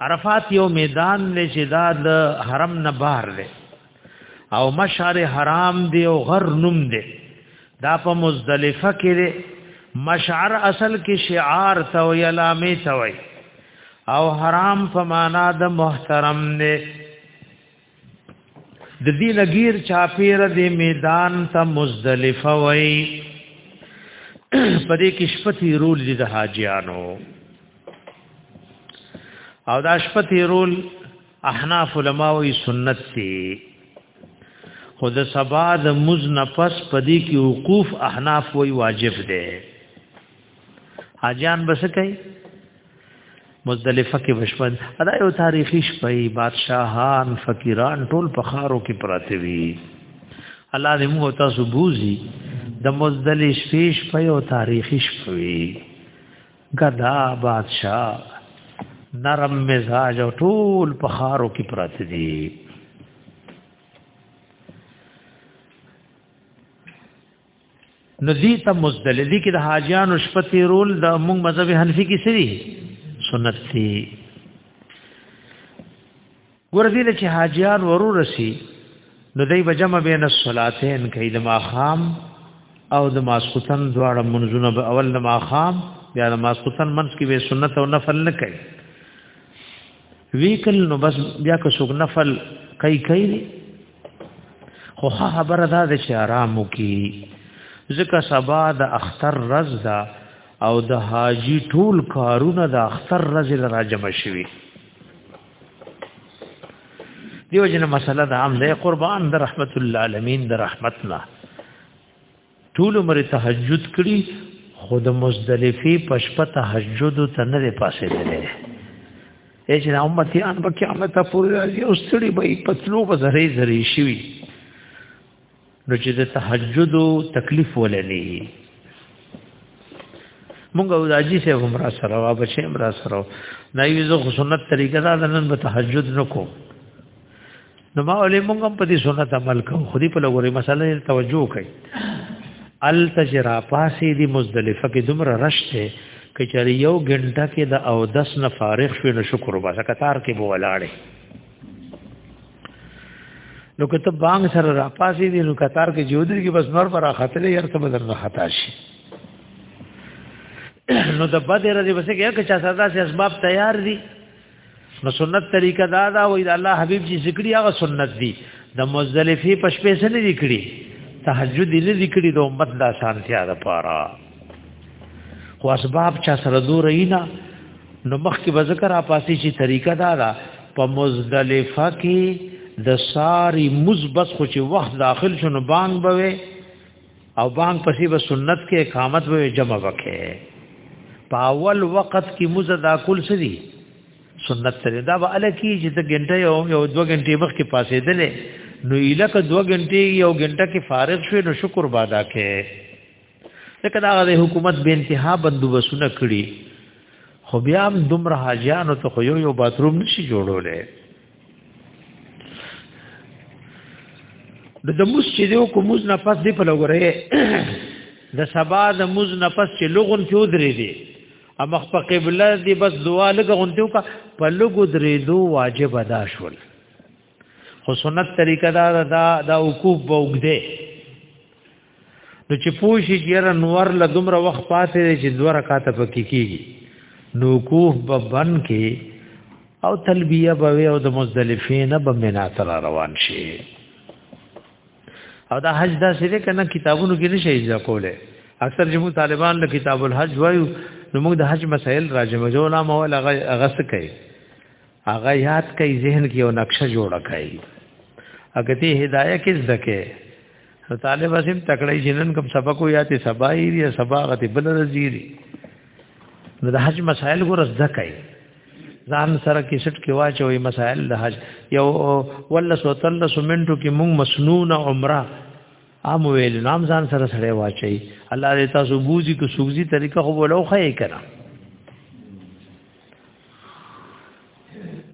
عرفات یو میدان دی چې دا د حرم نه بهر دی او مشعر حرام دی او غر نوم دی دا په مزدلفه کې دی مشعر اصل کې شعار ته او علامه ته وای او حرام په معنا د محترم دی د دې لګیر چاپیر د میدان ته مزدلفه وای پدې کې شپتی رول دي د حاجیانو او دا شپتی رول احناف علما وی سنت دي خود سبا د مز نفس پدې کې وقوف احناف وی واجب دي حاجیان بس کوي مزدلفه کې بشپد ادا یو تاریخي شپې بادشاہان فقیران ټول په خارو کې پراته وي الله دې موږ تاسو بوزي د مزدلې شپې شپې او تاریخي شپې غدا بادشاہ نرم مزاج او ټول په خارو کې پراته دي نو دې ته مزدلل دي کې د حاجیانو شپه تیرول د موږ مذهب حنفي کې سری سنت دي ګور دې چې حاجیان ورو رسی نو دای به جمع بین الصلاتین کوي د ماخام او د ماسختن دواړه منځونه به اول د ماخام بیا د ماسختن منځ کې به سنت او نفل نه کوي ویکل نو بس بیا که څوک نفل کوي کوي خو خبره دا ده چې آرام وکي ځکه سبا د اختر رز دا او د حاجی ټول کارونه د اختر رز را جمع شوي دیو جن مسله د عام ده قربان د رحمت الله العالمین د رحمتنا ټول عمر تهجد کړي خود مزدلفي پشپ تهجد ته نه پاسې دي اې چې امت یې ان په قیامت پورې راځي او ستړي به پتلو په زری زری شي نو چې د تهجد تکلیف ولني مونږ او داجی سه عمره سره وا بچې عمره سره نه یو زه سنت طریقه دا نن به تهجد نکوم نو ما ولې موږ هم په دې سنت عمل کوو خو دې په لوري مسله توجه کوي ال تجرا پاسې دې مزدلفه کې دومره رشته کچاري یو غنټه کې د او دس نه فارغ شو نو شکر وباسه کتار کې بو ولاړې نو کته بانګ سره را پاسې دې نو کتار کې جوړې کې بس نور پر خطلې یار ته بدر نه خطا شي نو د بدر دې بس کې که چا ساده اسباب تیار دي نو سنت طریقه دا دا وای د الله حبیب چې ذکرې هغه سنت دي د مزدلفه په شپې سره دي کړی تهجد دې دي کړی د امت د شانتیا لپاره خو اسباب چا سره دور اینا نو مخ کې بذکر اپاسی چې طریقه دا دا په مزدلفه کې د ساری مزبس خو چې وخت داخل شونه بانګ بوي او بانګ پسې به سنت کې اقامت به جمع وکې په اول وخت کې موزه دا کول سدي سنت سره دا به الکی چې د غنټه یو یو دو غنټې مخ کې پاسې دلې نو الکه دو غنټې یو غنټه کې فارغ شوې نو شکر بادا کې لکه دا د حکومت به انتها بندوبسونه کړی خو بیا هم دومره حاجیانو ته خو یو یو باتروم نشي جوړولای د د موس چې دیو کو موز نه پس دی په لګره د سبا د موز نه پس چې لغون کې ودرې دي ا مخ په قبله دی بس دعا لګه غونډو کا په لګو درې دو واجب ادا شول خو سنت طریقه دا دا دا وقوف بوګ دی نو چې پوښي چې یاره نور له دومره وخت پاتې دی چې دوه رکعاته پکې کیږي نو کوه به بن کې او تلبیه به او د مزدلفین به مینا تر روان شي او دا حج دا سره کنه کتابونو کې نشي ځا کوله اکثر جمهور طالبان له کتاب الحج وایو نو موږ د حج مسائل راجمه جو علماء ولا غس کوي هغه یاد کړئ ذهن کې یو نقشه جوړ کړئ اګه دې هدايه کې ځکه طالب اسیم تکړه جنن کوم سبق یا ته سبا یې یا سبا غته بل رزيري نو د حج مسائل ګور ځکه ځان سره کې سټ کې واچوي مسائل د حج یو ولس وتل سمنټو کې مونږ مسنون عمره عام ویل نام ځان سره سره واچي الله دې تاسو بوزي کو سوزي طریقه خو ولو خې کړه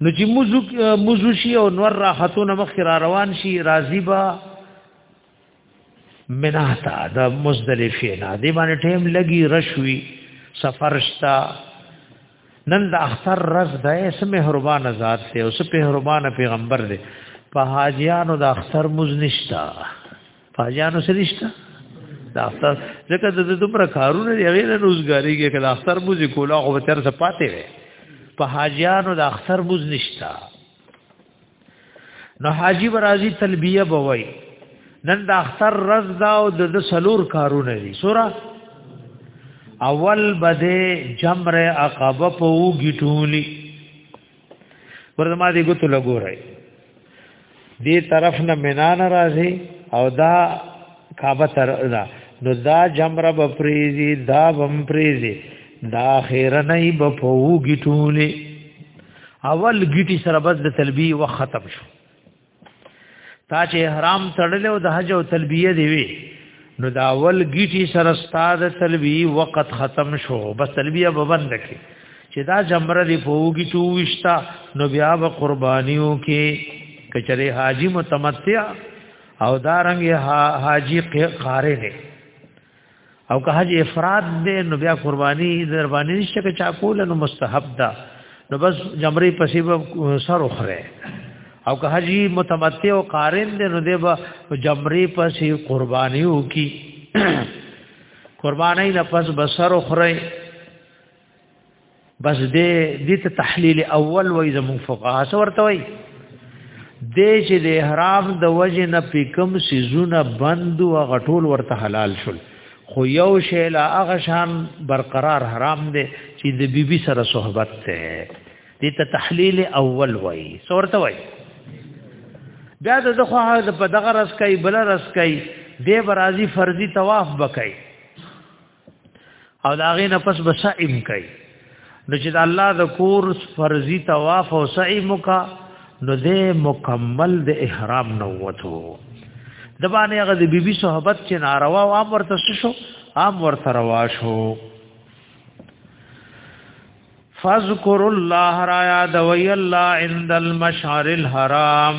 نو چې موزو موزو شي او نور راحتونه مخ را روان شي راضی با مناتا د مزدلفه نه دی باندې ټیم لګي رشوي سفر شتا نن د اختر رز د اس مهربان ذات ته اوس مهربان پیغمبر دی په حاجیانو د اختر مز نشتا فاجانو سرشتہ د اختر ځکه د دومره کارونه دی هغه نه روزګاری کې کله اختر بوز کولا خو تر څه پاتې وي په حاجیانو د اختر بوز نشتا نو حاجی برازي تلبیه بوي نن د اختر رز دا او د سلور کارونه دي سورا اول بده جمره عقبه په وګټولي ورما دې ګوتو لګورای دې طرف نه مینا ناراضي او دا کعبه تر دا نو دا جمره بپریزي دا بم پریزي دا خیر نه بپوږي ټوله اول ګټي سره بس د تلبي و ختم شو تا چې احرام تړلې او د حج او تلبیه دی وی نو دا اول گیټي سره ستاد تلبی وقت ختم شو بس تلبیه به بند کی چې دا جمره دی پوږي تو وشتا نو بیا به قربانیو کې کچره حاجی متمتع او دا رنگ حاجی قاره دی او که حج افراد دی نو بیا قربانی در باندې نشته که چا کول نو مستحب ده نو بس جمری پسې به سر اخره او که حج متمتع او قارن دی نو دی به جمری پسې قربانی وکي قربانی نه پس بسر اخره بس دې دې ته تحلیل اول وای زمون فقها ورته وای دې چې د احرام د وجه نه پکم سيزونه بند او غټول ورته حلال شول خو یو شی لا هغه شان برقرار حرام دی چې د بیبي سره صحبت ته دې ته تحلیل اول وای ورته وای بیا د خو د په دغه رس کوي بل رس کوي دې برازي فرضي طواف بکای او دا غي نه پس بسائم کوي نو چې الله د کور فرضي طواف او سعي مکا نو دې مکمل د احرام نو وته د باندې هغه د بیبي صحبت چې ناروا او امر ته شو عام ورته روا شو فذكر الله را یاد وی الله عند المشعر الحرام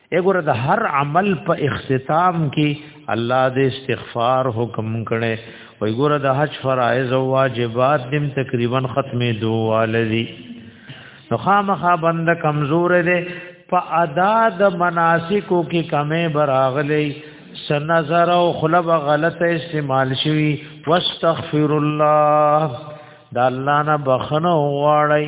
اګوره د هر عمل په اختتام کې الله د استغفار حکم کړي او اګوره د حج فرایض او واجبات دم تقریبا ختمې دوه لذي نو خامخا بند کمزور دي په ادا د مناسکو کې کمې براغلي سنظر او خلب غلط استعمال شوی واستغفر الله دا الله نه بخنه غواړي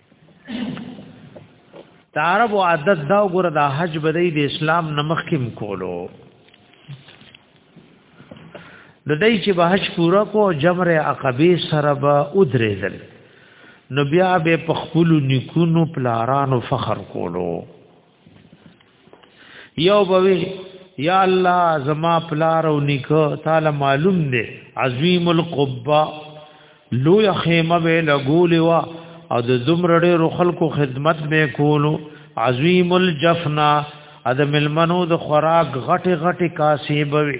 تعرب عادت دا وګوره دا حج بدی د اسلام نمخکم کولو د دای چې به حج پورا کو جمر عقبه سره به ودرېدل نو بیا به په خپل نکونو پلارانو فخر کولو یو بوي یا الله زما پلار او نیکه تعالی معلوم دی عظیم القبا لو یخیمه به لګول وا او د زمر ډېر خلکو خدمت به کولو عظیم الجفنا ادم المنو د خوراک غټه غټه کاسې بوي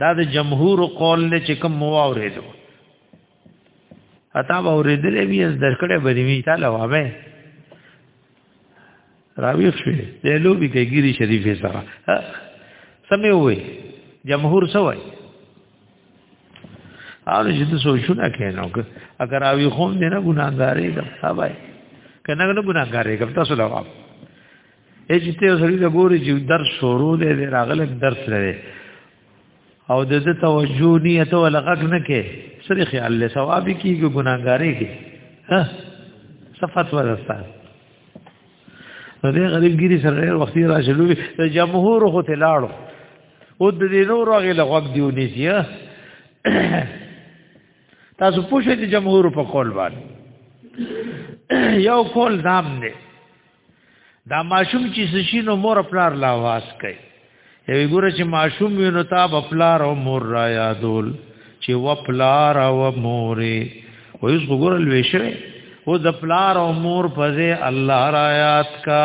دا د جمهور قول نه چې کوم مو اوریدو اتا به اوریدلې وی از درکړې بری وی تعالی وامه راوی شوې د لوبي کې ګيري شریفې سره سمې وې جمهور سوای او چې ته سوچونه کینو که اگر اوی خوم دې نه ګناګارې ده هاوای کنه نه ګناګارې کوم تاسو لواب چې ته سړي د ګوري چې درس شروع دی راغله درس لري او د دې توجه نیت ول غږ نه کې سره خیال له ثواب کیږي ګناګاري کې ها صفات ورسته نو دې غریب ګيري سره ډېر وخت راځلو د جمهور خو ته لاړو او د دې نور هغه لغوب دیونی سي تاسو پوښتنه جمهور په قول باندې یو قول دام نه دا ماشوم چې سشي نو مور پلار لا واس کوي یوی ګوره چې ماشوم وي نو تا بپلار او مور را یادول چې و پلار او مورې و یوس ګوره لوي شوی او د پلار او مور په ځای الله را یاد کا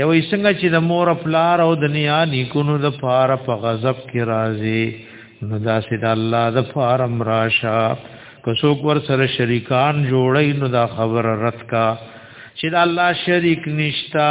یو څنګه چې د مور پلار او د نیا نیکونو د پاره په غضب کې راځي نو دا سید الله د فارم راشا که څوک ور سره شریکان جوړی نو دا خبر رد کا چې د الله شریک نشتا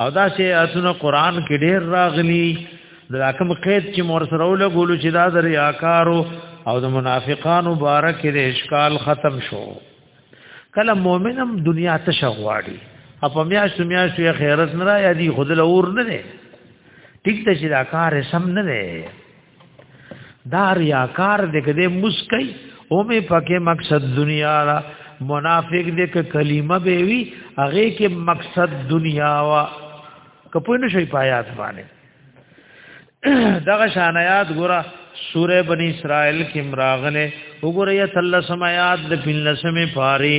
او دا شی اتونه قران کې ډېر راغلي دا کوم قید چې مور سره ولګول چې دا د ریاکارو او د منافقانو بارک د اشکال ختم شو کله مؤمنم دنیا ته شغواړي اپا میاشت میاشت یې خیرت نه را یادي خود له اور نه نه ټیک ته چې دا کار سم نه نه دا ریاکار دې کده مسکای او می پکې مقصد دنیا را منافق دې ک کلمه به وی هغه کې مقصد دنیا وا کپوی نشي پایات باندې دغه شانایات ګوره سوره بنی اسرائیل کې مراغله وګوره یا تلسم آیات د بنلسمه پاره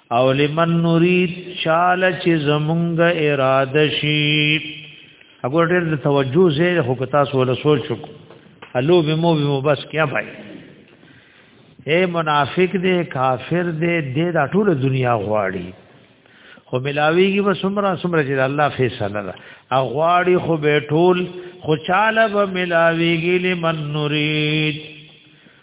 او لمن نريد چاله چې زمونږ اراده شي اګور ډېر د توجه زه خو کتا سو له سوچ شو الو به مو به بس کیا بھائی اے منافق دے کافر دے دے دا ټول دنیا غواړي خو ملاویږي به سمرا سمرا چې الله فیصله ده اغواړي خو به ټول خو چاله به ملاویږي لمن نريد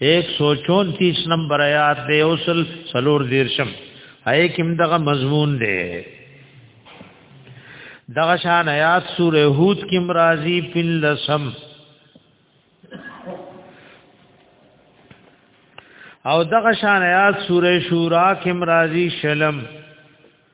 134 نمبر آیات دی اوصل سلور دیرشم آی کوم دغه مضمون دی دغه شان آیات سوره هود کې مرাজি پلسم او دغه شان آیات سوره شورا کې مرাজি شلم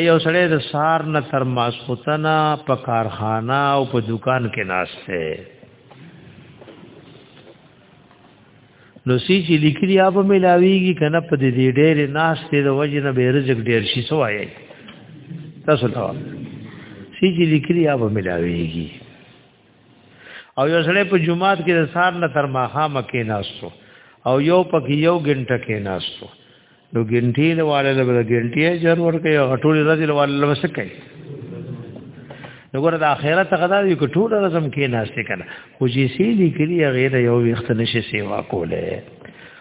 یو سړی د سار نه تر ماسختنه په کارخانه او په دکان کې ناشته نو سی چې لیکلی اپ ملاویږي کنه په دې ډېر ناشته د وجه نه به رزق ډېر شي سوایي تاسو ته سی چې لیکلی اپ ملاویږي او یو سړی په جمعات کې د سار نه تر ماخامه کې ناستو او یو پکې یو غنټه کې ناستو نو غنټي له والے له غنټي اجر ورکړي او ټول ورځې له والے له سکه نو ګره د اخرت غدا یو ټول ورځم کې ناشته کنه خو جې سي لیکلي غیر یو وخت نشي سیوا کوله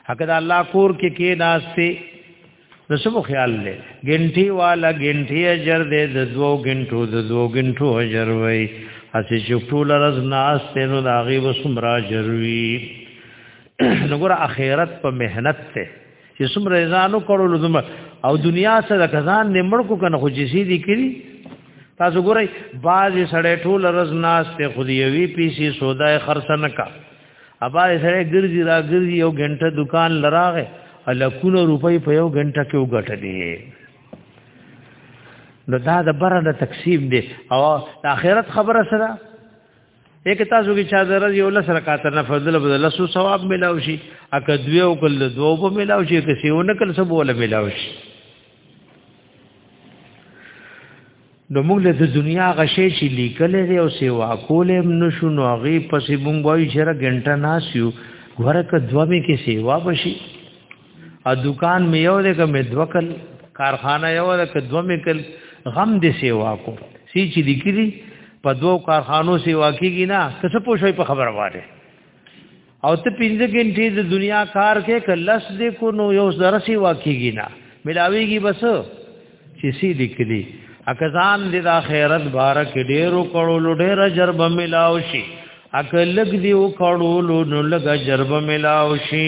هغه د الله کور کې کې ناشته نو سمو خیال لې ګنټي والا ګنټي اجر دې د دوو ګنټو د دوو ګنټو اجر وای اسی چې ټول رز ناس ته نو داغي وسمرا جروي نو ګره اخرت په مهنت ته چې سم رضانو کړو لزم او دنیا سره کزان نیمړ کو کنه خو جسی دي کړی تاسو ګورئ باز سړی ټول رز ناس ته خو دی وی پیسې سودای خرڅ نه کا ابا سره ګرځي را ګرځي یو غنټه دکان لراغه الکونه روپۍ په یو غنټه کې وګټلې نو دا د بره د تقسیم دی او د آخرت خبره سره یک تاسو کې چا درز یو لس رکعات نه فضل بدل لسو ثواب ملاو شي اکه دوی او کل دوه په ملاو شي که سیو نه کل سب ولا ملاو شي نو موږ له د دنیا غشې چې لیکلې دی او سیوا کولې هم نشو نو هغه پسې موږ وایو چې را غنټه ناسیو غره ک دوه می کې سیوا بشي ا دکان مې یو دې کوم دوکل کارخانه یو دې ک دوه می کل غم دې سیوا کو سی چې لیکلي په دوو کارخانو سیوا کیږي نه څه پوښوي په خبره واره او ته پنځه ګنټې د دنیا کار کې کلس دې کو نو یو درسي واکېږي نه ملاويږي بس چې سي لیکلي اکزان دې د آخرت بار کې ډېرو کړولو ډېر اجر به ملاو شي اکلګ دې او کړولو نو لګ اجر به ملاو شي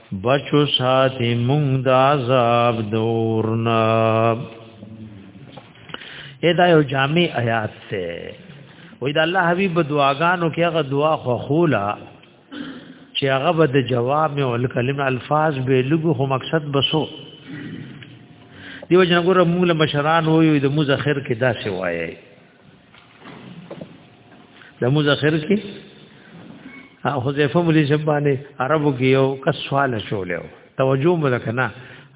بچو ساتي مونږ د عذاب دورنا ادا یو جامع آیات سے وې دا الله حبیب دعاګانو کې هغه دعا خو خولا چې هغه به د جواب او الکلم الفاظ به لګو خو مقصد بسو دیو جن ګور موږ له مشران وې د موږ خیر کې دا څه وایي د موږ اخر کې حذیفه مولي شبانه عربو کې یو کس سوال شولیو توجه ملک نه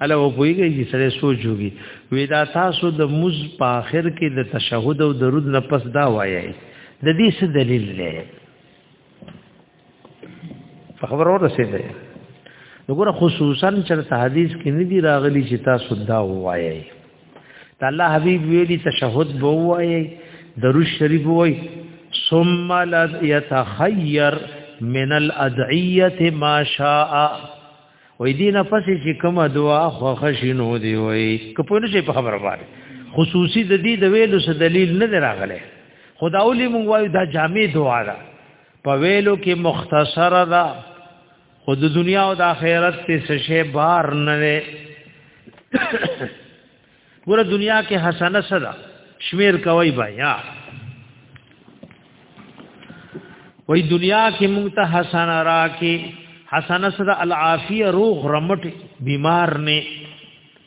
الا و پویږي چې سره سوچ وږي ودا تاسو د موز په اخر کې د تشهود او درود نه پس دا وایي د دې څه دلیل لري په خبر اور رسیدل وګوره خصوصا چې حدیث کې نه دی راغلی چې تاسو دا وایي دا الله حبیب ویلي تشهود بو وایي درود شریف وایي ثم لا يتخير من الادعيه ما شاء وې دینه پسې چې کومه دعا خو خشینو دی وایي کپونه شي په خبره باندې خصوصي د دې د ویلو څه دلیل نه راغلی خداولی مونږ وایو دا جامع دعا ده په ویلو کې مختصره ده خو د دنیا او د آخرت ته څه شی بار نه وي ګوره دنیا کې حسنه صدا شمیر کوي بیا وای دنیا کې مونږ ته حسنه راکې حسنه صدا العافیه روغ رمټ بیمار نه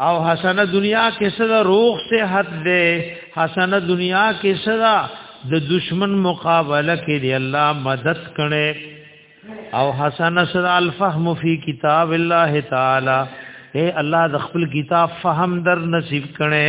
او حسنه دنیا کې سره روغ صحت ده حسنه دنیا کې سره د دشمن مقابله کې دی الله مدد کړي او حسنه سره الفهم فی کتاب الله تعالی اے الله د خپل کتاب فهم در نصیب کړي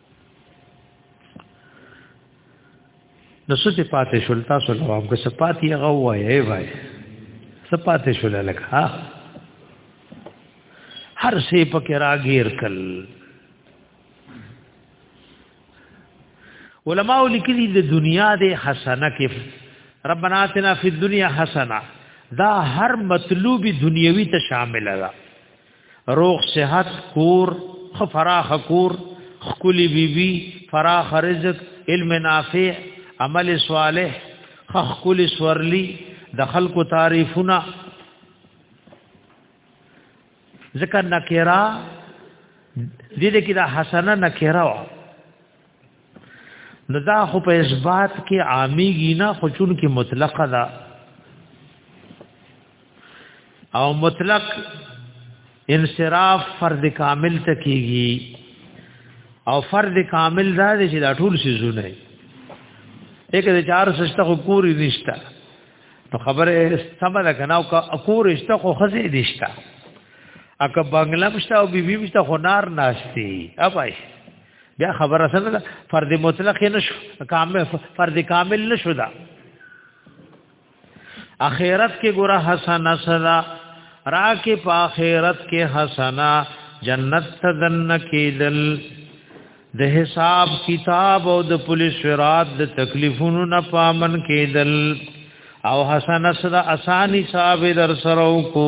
نو څه چې پاتې شول تاسو له واګه څه پاتې هغه وایي وایي څه پاتې شول لکه ها هر څه پکې راګیر کل علماء لیکلي د دنیا د حسنه کې ربنا آتنا فی الدنیا حسنه دا هر مطلوبی دنیوي ته شامل ده روغ صحت کور خفراخ کور خکلی بی بی فراخ رزق علم نافع عمل صالح خخکلی سورلی د خلکو تعریفونه ذکر نکرا دې دې کې دا حسنه نکرا نو دا خو په اثبات کې عامیږي نه خو چون کې مطلق ده او مطلق انصراف فرد کامل ته کیږي او فرد کامل دا دی چې دا ټول سيزونه دی یک د چار سشته خو کوري نشتا نو خبره سم ده کنه او کور اشته خو خزه نشتا اکه بنگلم شته او بیبی مشته خو نار ناشتي اپای بیا خبره سره فرد مطلق نشو کامل فرد کامل نشو دا اخرت کې ګوره حسنه سره را کې په اخرت کې حسنه جنت تدن کېدل د حساب کتاب او د پولیس شرات د تکلیفونو نه پامن کېدل او حسنه سره اساني صاحب در سره کو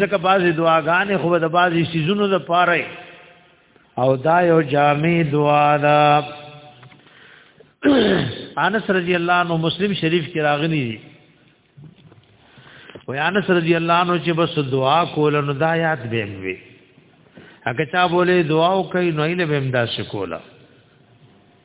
ځکه بعضی دعاګانې خو د بعضی سيزونو د پاره او دا یو جامع دعا ده انس رضی الله عنه مسلم شریف کې راغلی دی و انس رضی الله عنه چې بس دعا کول نو دا یاد به وي هغه چا بوله دعا وکړي نو یې به امدا شکولا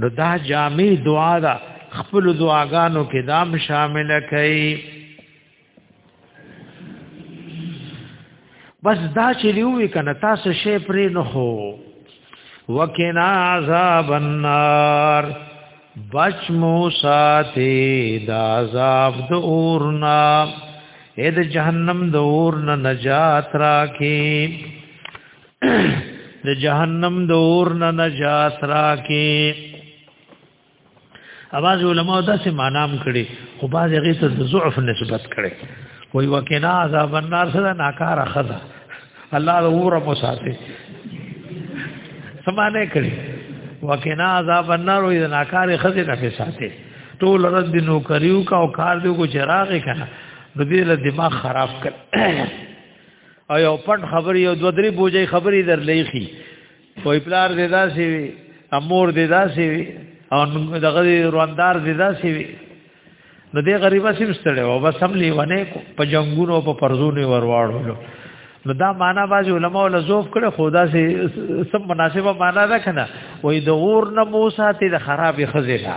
نو دا جامع دعا دا خپل دعاګانو کې دام شامل کړي بس دا چې لیوي کنه تاسو شی پرې نه هو وکنا عذاب النار بچ مو ساتي دا عذاب د اورنا اې د جهنم د اور نه نجات راکې د جهنم د اور نه نجات راکې اواز علماء دا سه مانام کړي خو باز هغه ته ضعف نسبت کړي وای وکنا عذاب النار سره ناکار خدا الله د اور مو ساتي سمانه کړي وکنا عذاب النار وای ناکار خدا نه ساتي ټول رد دي نو کریو کا او کار دی کو چراغ کنا د دې له دماغ خراب کړ او یو پټ خبرې او دوه درې بوجي خبرې در لیکي کوئی پلار دې داسې وي امور دې داسې وي او دغه رواندار دې داسې وي نو دې غریبه سیم ستړي او بس هم لیونه په جنگونو په پرزونو ورواړو نو دا معنا باز علماء له زوف کړه خدا سي سم مناسبه معنا ده کنه وای د اور نه موسی ته د خراب خزه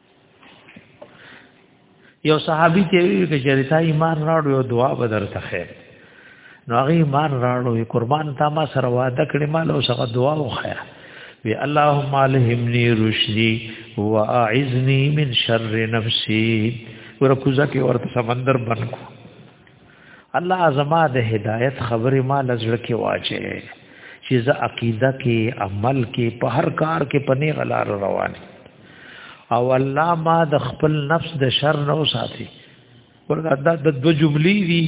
یو صحابي ته وی چې چرتا ایمان راړو یو دعا بدر ته خیر نو هغه ایمان راړو یو قربان تا ما سره وعده کړې ما له سره دعا وخیا وی اللهم الهمنی رشدی واعذنی من شر نفسی ورکوزه کې ورته سمندر بنکو الله ازما د هدایت خبره ما لزړه کې واچي چې ز عقیده کې عمل کې په هر کار کې پني غلار روان او الله ما د خپل نفس د شر نه وساتي ورته دا د دو جملې دي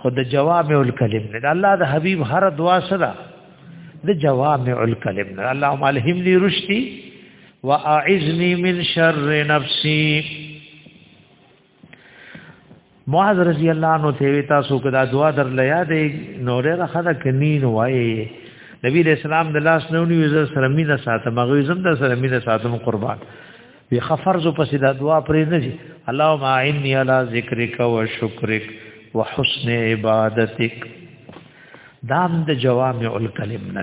خو د جوامع الکلم نه الله د حبیب هر دعا سره د جوامع الکلم نه الله مالهم لي رشتي واعذني من شر نفسي معاذ رضی الله عنه ته وی تاسو کدا دعا در لیا دی نورې راخدا کنین وای نبی علیہ السلام د لاس نو نیو زر سره مینه ساته مغه زم د سره مینه ساتم قربان وی خفرز پس دا دعا پرې نه جی اللهم اعني على ذکرک و شکرک و حسن عبادتک دام د جوامع الکلم نه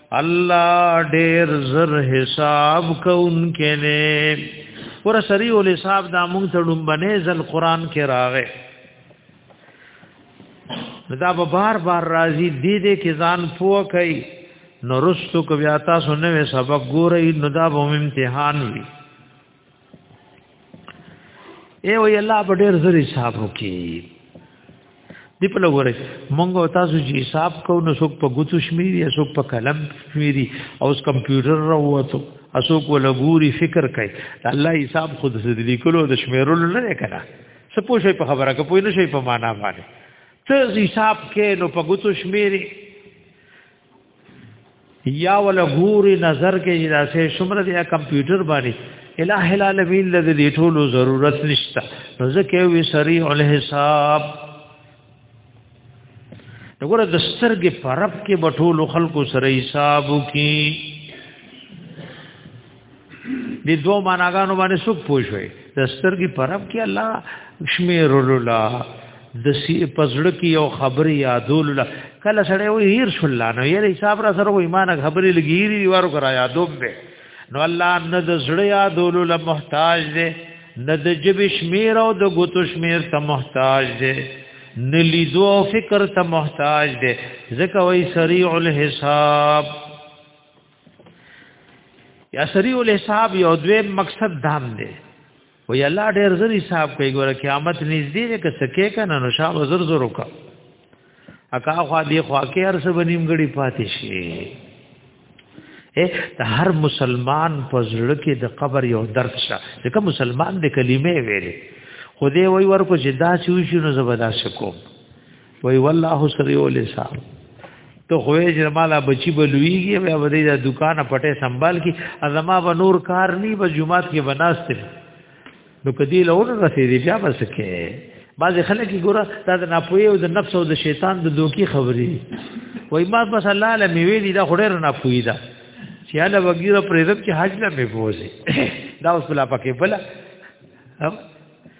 الله ډیر زر حساب کوونکې نه ور سری ول حساب دا مونږ ته ډومبنه ځل قران کې راغې دا به بار بار راځي دې دې کې ځان پوه کوي نو رستو کو بیا تاسو نوې سبق ګورئ نو دا به امتحان وي اے وی الله په ډیر زری حساب وکي دی په لګورې مونږ تاسو چې حساب کو نو څوک په ګوتو شمیري څوک په قلم شمیري او اس کمپیوټر راوته اسوک ولا ګوري فکر کوي الله حساب خود دې لیکلو د شمیرولو نه کړه څه پوښي په خبره کې پوه نه شي په معنا باندې ته حساب کې نو په ګوتو شمیري یا ول غوري نظر کې دا سه شمر دی کمپیوټر باندې الہ العالمین لږ دی ټولو ضرورت نشته نو ځکه وی سری ول حساب وګوره د سترګې پرب کې بټولو خلکو سره حساب کی دې دوه معناګانو باندې څوک پوښوي د سترګې پرب کې الله شمیر الله د سی پزړه کې یو خبر یادول الله کله سره وي هیر شو الله نو یې حساب را سره وي ایمان خبرې لګیری دی وارو کرا یادوم به نو الله نه د زړه یادول له محتاج دی نه د جب شمیر او د ګوتو شمیر ته محتاج دی نه لیدو او فکر ته محتاج دی ځکه وای سریع الحساب یا سریع الحساب یو دوی مقصد دام دی و یا الله ډیر زر حساب کوي ګوره قیامت نږدې ده که سکه کنه نو شابه زر زر وکا اکا خو دې خو کې هر څه بنیم غړي پاتې شي اے ته هر مسلمان په زړه کې د قبر یو درد شه ځکه مسلمان د کلمې ویلې خو دې وای ورکو چې دا شو شنو زبدا شکو وی والله سریو لسا ته خوې چې مالا بچی بلويږي بیا به د دکان پټه سنبال کی ازما به نور کار نی به جمعات کې بناسته نو کدی له اور رسیدې بیا بس کې بعض خلک ګوره دا د ناپوهي او د نفس او د شیطان د دوکي خبرې وای ما بس الله له میوي دي دا خډر نه پوي دا چې الله وګیره پرېدب چې حج نه مې بوزي دا اوس بلا پکې بلا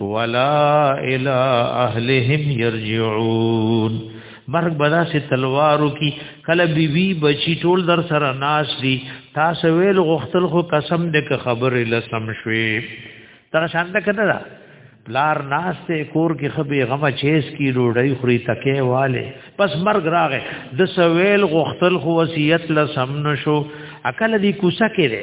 ولا الى اهلهم يرجعون مرګ بدا سي تلوارو کی کله بی بی بچی ټول در سره ناش دي تاسو ویل غختل خو قسم دې که خبر لسم شوي تر شاند کنه دا پلار ناس ته کور کې خبي غم چیس کی روړی خوري تکه والے پس مرګ راغې د سویل غختل خو وصیت لسم نشو عقل دې کوسه کړي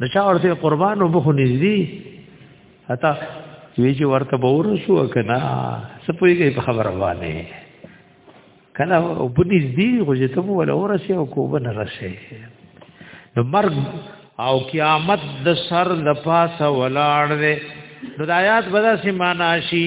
نو چا ورته قربان وبخو نږدې اته وی چې ورته به ورسو کنه سپوږی په خبره باندې کنه او په نږدې خو چې ته ولا ورسې او کو به نه رسې نو مرګ او قیامت د سر د پاسه ولاړ دی نو د آیات بدا سیماناشی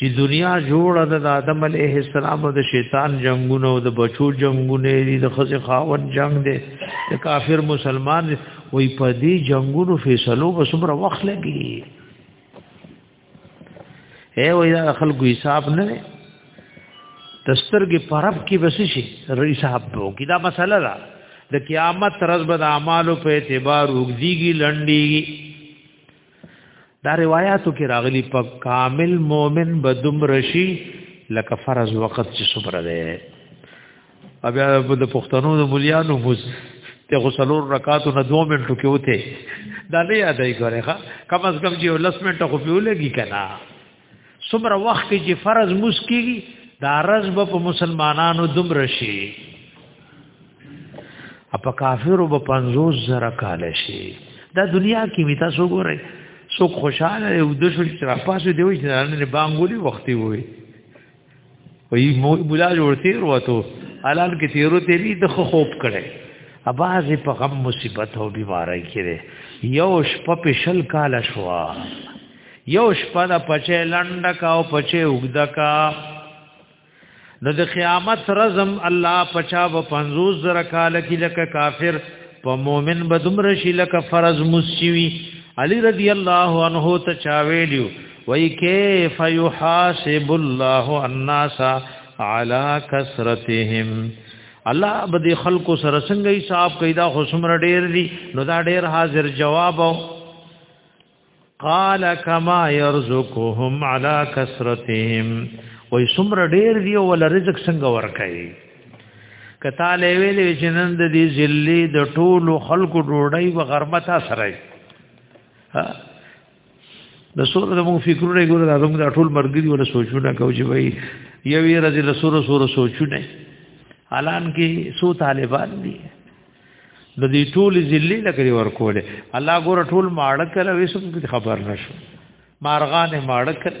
چې دنیا جوړه ده د آدم علیه السلام او د شیطان جنگونه او د بچو جنگونه دي د خزې خاون جنگ دی د کافر مسلمان وي په دې جنگونو فیصلو به څومره وخت لګي اے وای دا خلکو حساب نه دی تسترګې پرب کې بس شي حساب وو کی دا مسله ده د قیامت ترز به د اعمالو په اعتبار وګديږي لنډيږي دا روایتو کې راغلي په کامل مؤمن بدوم رشي لکه فرض وخت چې صبر دی او بیا د پښتنو د مليانو مز ته غسلور رکعاتو نه 2 منټو کې وته دا نه یادای کوي ښا کم از کم چې لس منټه خو پیو لګي کنه څومره وخت کې چې فرض مسکیږي دا رز به په مسلمانانو دمر شي اپ کافرو به 50 زره کال شي دا دنیا کې می تاسو ګورئ څوک خوشاله او د شو چې راپاسو دی وي چې نه بانګولي وختي وي وی مولا جوړ تیر وته الان کې تیرو تیری د خوب کړي اباز په غم مصیبت او بیماری کړي یو شپه په شل کال شوا یو شپه د پچې لنډ کا او پچې وګدا کا نو د قیامت رزم الله پچا و 50 زره کال کې لکه کافر په مؤمن بدمر شي لکه فرض مسیوی علی رضی الله عنه ته چاویلیو وای کیف یحاسب الله الناس علی کثرتهم الله به د خلکو سره څنګه حساب کوي دا خو سمره ډیر دي نو دا ډیر حاضر جواب او قال کما يرزقهم على كثرتهم وای سمره ډیر دی ول رزق څنګه ورکړي کته لوي لوي چې نن د دې ذلې د ټولو خلکو ډوړی و غرمتا سره د سورو د موږ فکرونه ګورو دا موږ د ټول مرګري ولا سوچونه کوو چې وای یو یې راځي له سورو سورو سوچونه الان کې سو طالبان دي د دې ټول ضلع لکري ورکوله الله ګور ټول ماړه کړه وسم خبر نشو مارغان ماړه کړه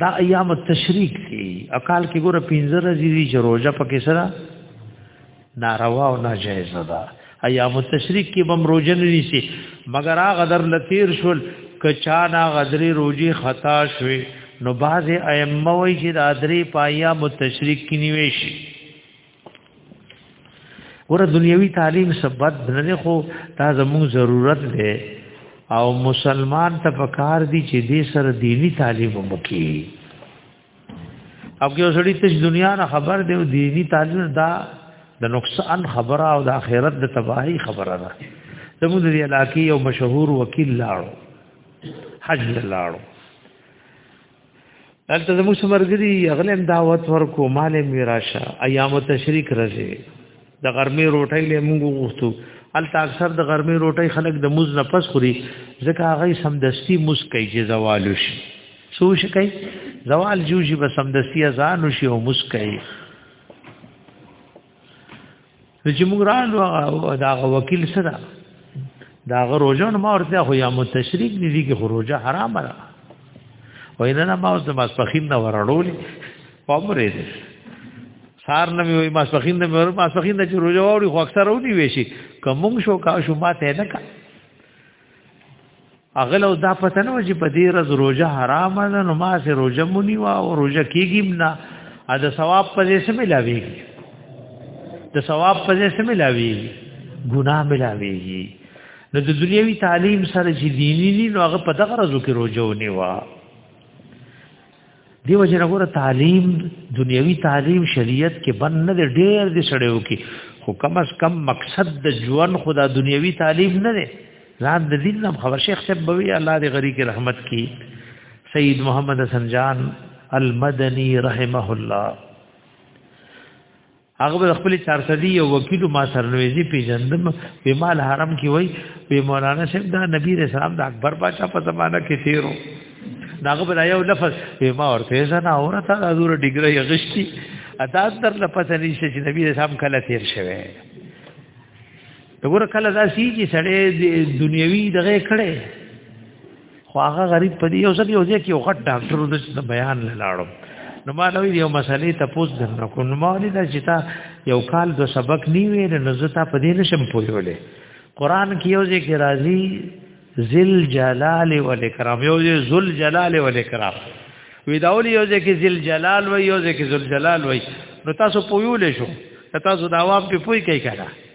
دا ایام التشریق دی اقال کې ګوره 15 ورځې دي چې روزه پکې سره ناروا او ناجایز ده ایام التشریق کې بم روزه نه نیسي مګر هغه در لتیر شول کچا نا غذری روزي خطا شوي نو باز ائمه وی چې د ادری پایا متشریک کې نیوي شي ګوره دنیوي تعلیم سبد نه خو دا زموږ ضرورت دی او مسلمان ته پکار دی چې دې سره دینی تعلیم وکړي او که وسړی ته دنیا نه خبر دی او دینی تعلیم دا د نقصان خبره او د آخرت د تباہی خبره ده زموږ د علاقې یو مشهور وکیل لاړو حج لاړو دلته زموږ سمرګري غلم دعوت ورکو مال میراشه ایام تشریک راځي د غرمې روټۍ له موږ غوښتو الته اکثر د غرمې روټۍ خلک د موز نه پس خوري ځکه هغه سمدستي موز کوي چې زوال شي سو شي کوي زوال جوجي به سمدستي ازان شي او موز کوي چې موږ رانو دا وکیل سره دا غ روزه نو ما ورته خو یا متشریک دي دي کې روزه حرام را وای نه نه ما اوس د ماسپخین نه ورړول پمرې دي سار نه وي ماسپخین نه ور ماسپخین نه چې روزه ووري خو اکثر ودی وي شي کوم شو کا شو ما ته نه کا اغلو دا پته نه چې په دې ورځ روزه حرام ده نو ما سه روزه مونی وا او روزه کیږم نه ا د ثواب په دې سم ملاويږي د ثواب په دې سم ملاويږي ګناه ملاويږي نو د دنیوي تعلیم سره چې دیني دي نو هغه په دغه ورځو کې روزه ونی وا دیو جن غره تعلیم دنیوي تعلیم شریعت کې بند نه دی ډېر دي سړیو کې خو کم از کم مقصد د ژوند خدا دنیوي تعلیم نه دی ځان د دین نم خبر شیخ صاحب بوي الله دې غری کې رحمت کی سید محمد حسن جان المدنی رحمه الله هغه د خپل چارسدي یو وکیل ما سرنويزي پیژندم په مال حرم کې وای په مولانا شیخ دا نبی رسول الله د اکبر بادشاہ په زمانہ کې تیرو داغه بل یو لفظ په ما ورته زنه اورته د زور ډیګری غشتي ادا تر لپس نشي چې نبی رسول الله کله تیر شوی وګوره کله دا سی چې سړی دنیوي دغه کړي خو هغه غریب په دې یو ځکه یو ځکه یو غټ ډاکټر د بیان لاړم نو ما نو یو مسلې ته پوس درنه کو نو ما دې چې تا یو کال دو سبق نی وې نو زه تا په دې نشم پوهولې قران کې یو ځکه راځي ذل جلال و الاکرام یو ځکه ذل جلال و الاکرام وی داول یو ځکه ذل جلال و یو ځکه ذل جلال و نو تاسو پوهولې شو تاسو دا واب کې پوي کوي کړه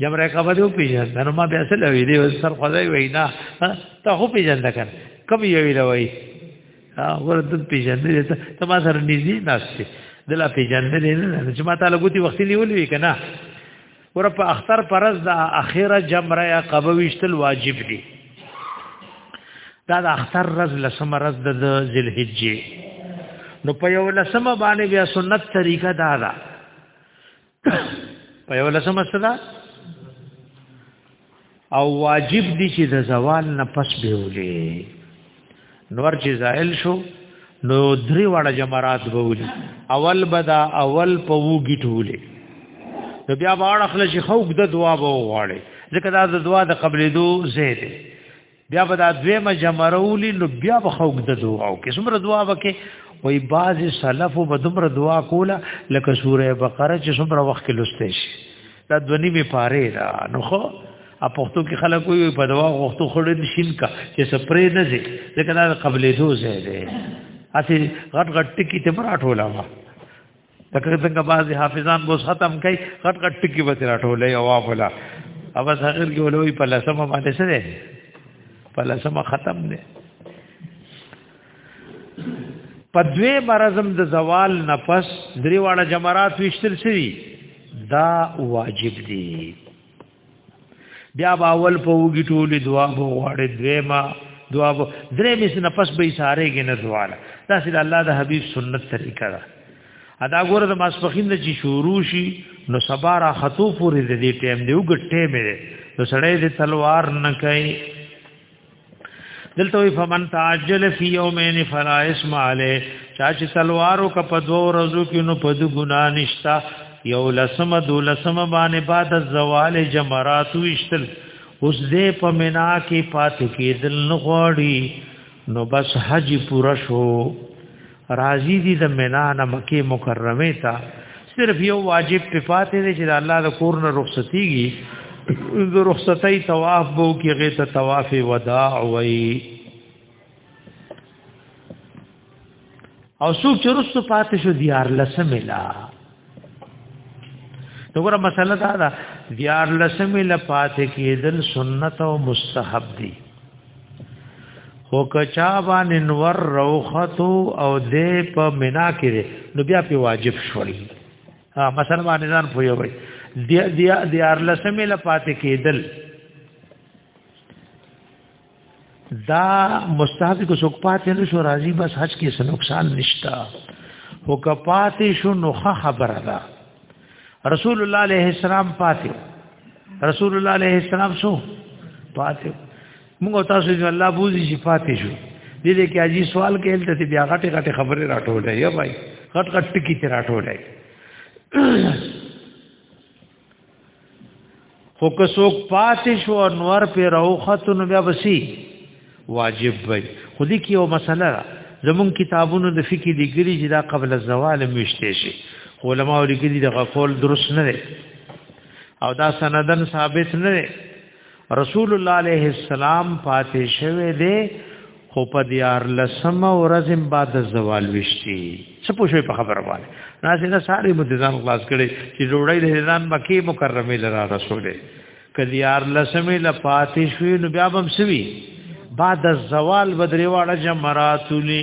جمع رکا بدو پیجن دنو ما بیاسه لوی دی سر خوزای وی نا تا خو پیجن دکن کم یوی لوی وردن پیجن دی تا ما سر نیزی ناستی دلا پیجن دی نه چې ما تعالی ګوتی وخت نیولې کنا ور په اختر پرز د اخیره جمره یا قبو وشتل واجب دی دا د اختر رز لسم رز د ذل حجې نو په یو لسم باندې بیا سنت طریقه دا ده په یو لسمه صدا او واجب دي چې د زوال نه پس به ولي نور چې زائل شو نو درې واړه جمرات به ولي اول بدا اول په وګی ټوله نو بیا واړه خلک خوګ د دعا به وغواړي ځکه دا د دعا د قبلې دو زیاده بیا به دا دوی مجمرولي نو بیا به خوګ د دعا او کې څومره دعا وکي وای باز سلف به دومره دعا کوله لکه سوره بقره چې څومره وخت کې لسته شي دا دونی می پاره را نو خو ا پښتو کې خلک وي په دوا وختو خړې نشین کا چې سپرې نه زی ځکه دا قبلې دوه زه ده اته غټ غټ ټکی ته پراټولا ما تکه څنګه بعضی حافظان بوس ختم کوي غټ غټ ټکی به راټولې او وافلا او بس هغه کې ولوي په لسمه باندې څه ده په لسمه ختم ده په دوی مرزم د زوال نفس دریواړه جمرات وشتل شي دا واجب دي بیا باول په وګی ټولې دعا بو غواړي دویما دعا بو درې مې سن پس به اشاره کې نه دعا دا سید الله د حبیب سنت طریقه ده ادا ګوره د ماسپخین د چې شروع شي نو سبا را خطو پورې د دې ټیم دی وګټه مې نو سړی د تلوار نه کوي دلته فمن تعجل فی یومین فلا اسم علی چا چې تلوارو ک په دوه ورځو کې نو په دو ګنا نشتا یو لسم دو لسم باندې بعد الزوال جمرات وشتل اوس دې په مینا کې پات کېدل نو غوړي نو بس حج پورا شو راضی دي د مینا نه مکه مکرمه ته صرف یو واجب په پاتې دی چې د الله د کور نه رخصتيږي د رخصتۍ طواف بو کې غي ته طواف وداع وای او څوک چې رسو پاتې شو دیار لسمه لا دغه مسله دا ده دیار لسمې لپات کېدل سنت او مستحب دي خو کچا باندې نور روختو او دې په منا کې نو بیا په واجب شول ها مثلا باندې ځان پوي وي دیار لسمې لپات کېدل دا مستحق کو څوک پاتې نه شو راضي بس حج کې څه نقصان نشتا هو که پاتې شو نو خبره ده رسول الله عليه السلام پاتې رسول الله عليه السلام سو پاتې موږ تاسو چې الله بوزي چې پاتې شو دې دې کې اجي سوال کې هلته بیا غټه غټه خبره راټولې یا بھائی غټ غټ ټکی ته راټولې خو که څوک پاتې شو انور په روختو نو بیا وسی واجب وي خو دې کې یو مسله ده زمون کتابونو د فقې دی ګری چې دا قبل الزوال مشته شي علماء لیکلي دا قول درست نه دی او دا سندن ثابت نه دی رسول الله عليه السلام پاتې شوه دی خو په دیار لسم ورځ بعد زوال وشتي څه پوښوي په خبره باندې ناز نه ساري مدزان خلاص کړي چې جوړې د هیران مکی مکرمه لرا رسوله کلیار لسم ل پاتې شوی نو بیا بم سوي بعد زوال بدري واړه جمراتولي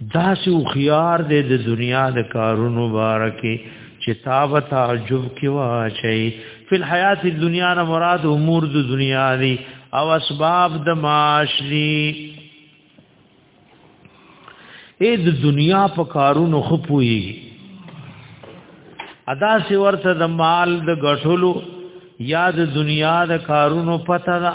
داسې او خيار دې د دنیا د کارونو بارکه چې تا و تعجب کې واچي فل حیات دنیا نه مراد امور د دنیا دي او اسباب د معاش دي اې د دنیا په کارونو خپوي ادا سی ورته د مال د غټولو یا د دنیا د کارونو پته ده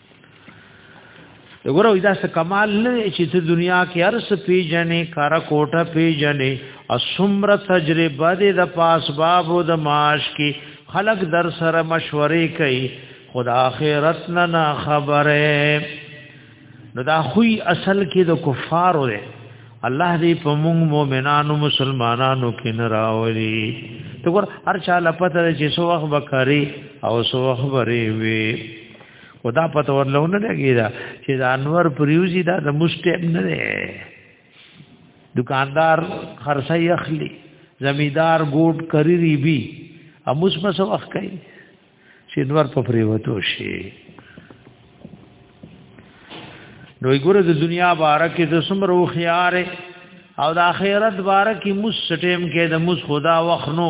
وګوره دا څه کمال نه چې ته دنیا کې ارس پیجنې کار کوټه پیجنې اسمر تجربه دې د پاس بابو د معاش کې خلق در سره مشورې کوي خدا آخرت نه نه خبره نو دا خوې اصل کې د کفارو دی الله دې په موږ مؤمنانو مسلمانانو کې نه راولي ته ګور هر چا لپاره چې سو وخت بکري او سو وخت بری وي او دا پته ورلونه لګی دا چې دا انور پریوزی دا د مستم نه دی دکاندار خرڅي اخلي زمیدار ګوټ کری ری بی اموس مس وخت کوي چې انور په پریوتو شي نو ګوره د دنیا بارکه د سمرو خيار او د اخرت بارکه مس ټیم کې د مس خدا وخنو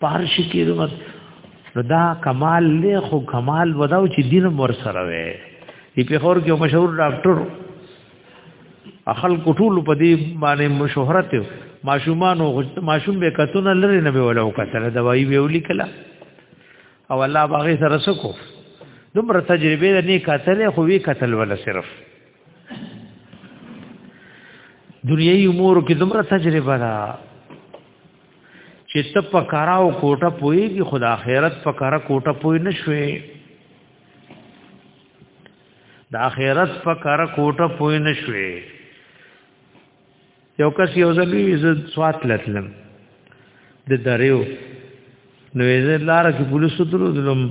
په هر شي کې دومره نو دا کمال له خو کمال وداو چې دین ور سره وي دی په خور کې مشهور ډاکټر اخل کوټول په دې باندې مشهرت ماشومان او ماشوم به کتون لري نه به ولا وکړه دوايي به ولیکلا او الله باغې سره سکو دومره تجربه نه کتل خو وی کتل ولا صرف دنیوي امور کې دومره تجربه ده چې ته په کارا او کوټه پويږي خدا خیرت په کارا کوټه پوي نشوي د اخرت په کار کوټه پوي نشوي یو کس یو ځلی عزت سوات لتلم د دریو نو یې لار کې پولیسو درو دلم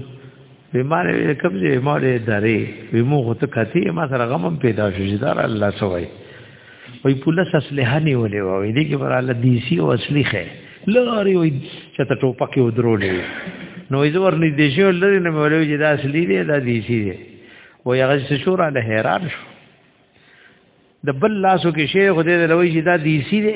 بیمار یې کوم ځای ماره درې ومو غوته کتی ما سره غمم پیدا شو چې دار الله سوای وای پولیس اسلحه نیولې و وای دې کې براله دی سی او اصلي خې لاري وای چې ته ټوپک یې ودرولې نو یې زور نه دې شو لري نه مولوی چې دا اصلي دی دا دی سی دی وای هغه څه شو را له حیران شو د بل لاسو کې شیخ دې لوي چې دا دی سی دی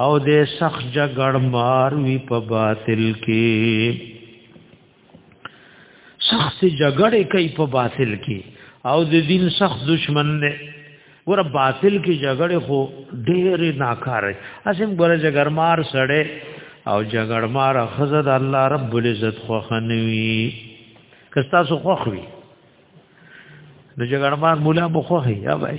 او دې سخ جګړ مار وی په باطل کې سخ سي جګړه کوي په باطل کې او د دین سخ دشمن نه ګور باطل کې جګړه خو ډېر ناکاره اسیم ګور جګړ مار سړې او جګړ مار خزد الله رب العزت خو خنوي کستا سو خوخوي د جګړ مار مولا مخوخي یا بھائی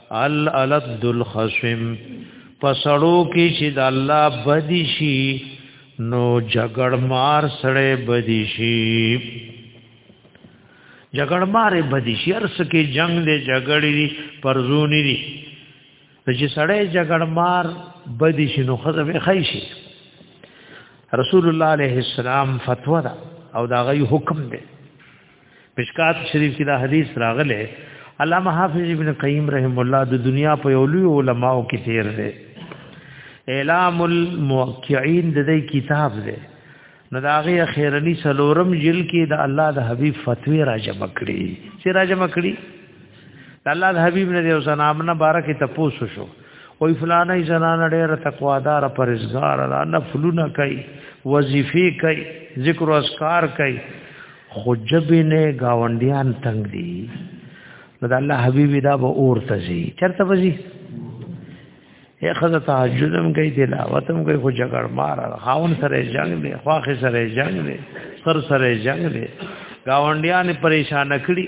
ال الد الخصم پسړو کې چې د الله بدی شي نو جګړ مار سره بدی شي جګړ مار بدی شي ارس کې جنگ دې جګړې دي پرزونی دي چې سړی جګړ مار بدی شي نو خزه به خی شي رسول الله عليه السلام فتوا ده او دا غي حکم ده مشکات شریف کې دا حدیث راغله علامه حافظ ابن قیم رحم الله د دنیا په یو لوی علماو کې تیر دی اعلام الموقعین د دې کتاب دی نو دا غي خیرنی سلورم جل کې د الله د حبیب فتوی را جمع کړي چې را جمع کړي د الله د حبیب نه یو سنامنه بارکه تپوسو شو وای فلانه زنان ډېر تقوادار پرهیزګار نه فلونه کوي وظیفه کوي ذکر او اسکار کوي خو جبې نه گاونډیان تنگ دي نو د الله حبیب دا به اور تزي چرته وزي یا خزه تعجزم کوي تلاوتم کوي خو جګړ مار خاون سره جنگ دی خواخ سره جنگ دی سر سره جنگ دی گاونډیان پریشان کړي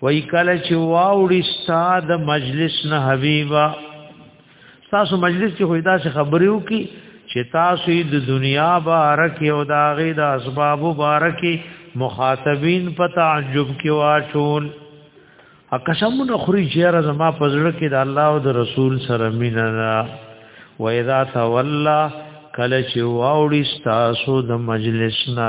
وای کله چې واوړي ستاد مجلس نه حبیبا تاسو مجلس کې خدا سے خبرې وکي چې تاسو د دنیا بارک او د هغه د اسباب بارک مخاطبین په تعجب کې واچول اقسمونه خوري چې زما پزړه کې د الله او د رسول سره مینا و اذا تولى کله چې واوړي تاسو د مجلس نه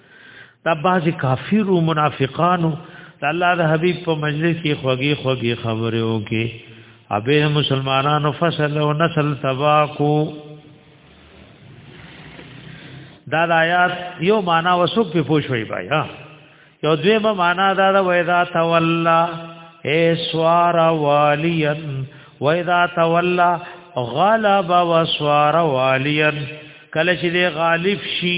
دا باز کافر او منافقانو د الله د حبيب په مجلس کې خوږي خوږي خبرې وکي ابه مسلمانانو فصل او نسل تباکو دا د آیات یو معنا وسوک په پوښوي بیا یو دویمه معنا دا د وېدا تولا اے سوار والین وېدا تولا غلب وسوار والین کله چې غالب شي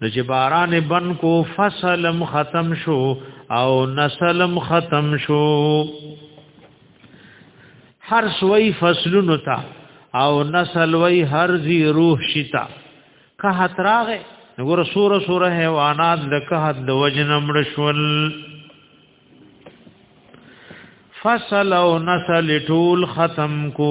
نو چې باران بن کو فصلم ختم شو او نسلم ختم شو هر سوی فصلونو تا او نسل وی هر زی روح شتا که هتراغه نګور سوره سوره حیوانات د که د وجنمړ شول فصل او نسل ټول ختم کو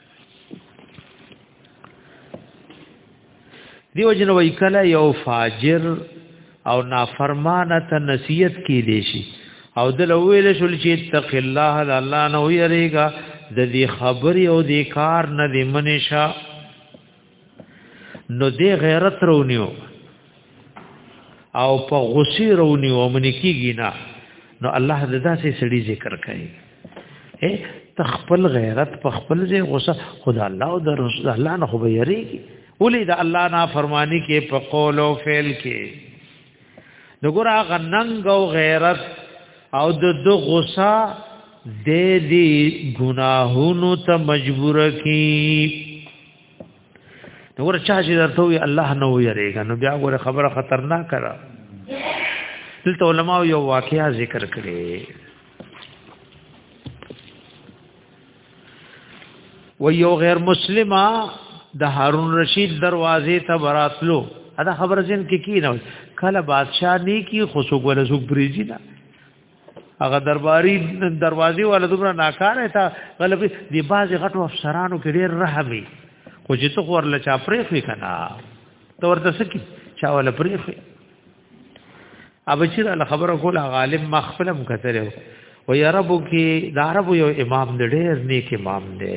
دیو جن وای کله یو فاجر او نافرمانه ته نصیحت کی دی شي او دل ویل شول چې تق الله د الله نه ویریږي د دې خبرې او دې کار نه دې منشا نو دې غیرت رونیو او په غصې رونیو منی کیږي نه نو الله د داسې سړي ذکر کوي اے تخپل غیرت په خپل ځای غصه خدا الله او د رسول الله نه خو به یریږي ولې د الله نه فرمانی کې په قول او فعل کې نګورا غننګ او غیرت او د د غصه د دې ګناهونو ته مجبور کی نګورا چا چې درته وي الله نه ویریږي نو بیا ګوره خبره خطرناک را دلته علما یو واقعیا ذکر کړي و یو غیر مسلمه د هارون رشید دروازې ته براتلو دا خبره زین کې کی نه کله بادشاہ نه کی خوشو ګل سو بریزی نه هغه درباری دروازې ولا دومره ناکاره تا غلبي دی باز غټو افسرانو کې ډیر رحمي خو چې تو خور لچا پرې خوې کنا تو ورته سکی چا ولا پرې خوې ابشیر ال خبره کوله غالب ما خپلم کتره و یا رب کې دا عرب یو امام دی ډېر نیک امام دی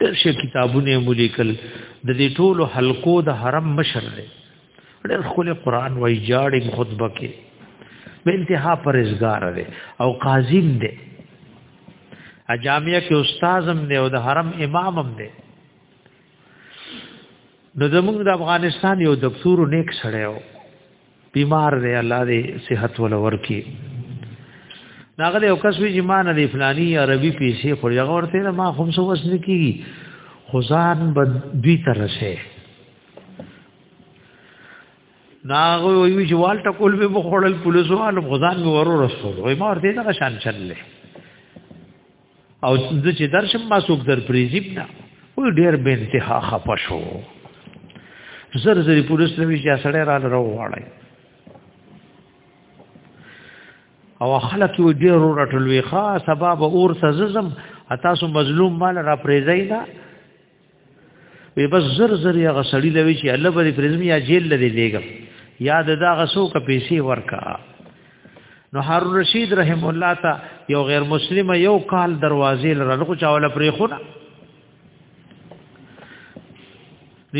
ډېر شي کتابونه ملیکل د دې ټولو حلقو د حرم مشر دی ډېر خپل قران وای جاړې خطبه کې به انتها پرېزګار دی او قاضیم دی اجامیه کې استادم دی او د حرم امامم دی نو زمونږ د افغانستان یو دکتور نیک سړی و بیمار دی الله دې صحت ول ورکی ناغه یو کس وی چې ما نه دی فلانی عربي پیسې خو یو ورته ما هم سو وس نه کیږي خزان بد دوی تر سه ناغه وی چې وال ټکول به بخړل پولیسو عالم خزان مې ورو رسول وای ما ورته دا شان چللې او زه چې درشم ما څوک در پریزیب نه و ډیر به انتها خپه شو زر زری پولیس نوی چې سړی را لرو واړی او خلک یو ډیر ورټلوي خاص سبب اور سززم تاسو مظلوم مال را پریزای نه وی بس زر زر یا غسړی لوي چې الله بری پرزم یا جیل لري لګم یا د دا غسو ک پیسې ورکا نو هر رشید رحم الله تا یو غیر مسلم یو کال دروازې لرغه چاوله پرې خو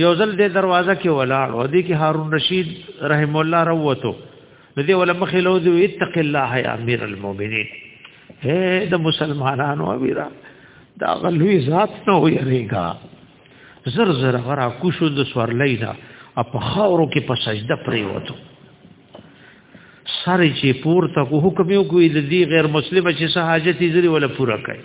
یو ځل د دروازه کې ولاړ او دې کې هارون رشید رحم الله روته نو دی ولا مخې له دې اتق الله یا امیر المؤمنین اے د مسلمانانو امیرا دا غلوی ذات نه ویریږي زر زر غرا کوشو د سوار لینا په خاورو کې په سجده پریوتو سره چې پور ته کو حکم یو کوي د دې غیر مسلمان چې سهاجتي زری ولا پورا کوي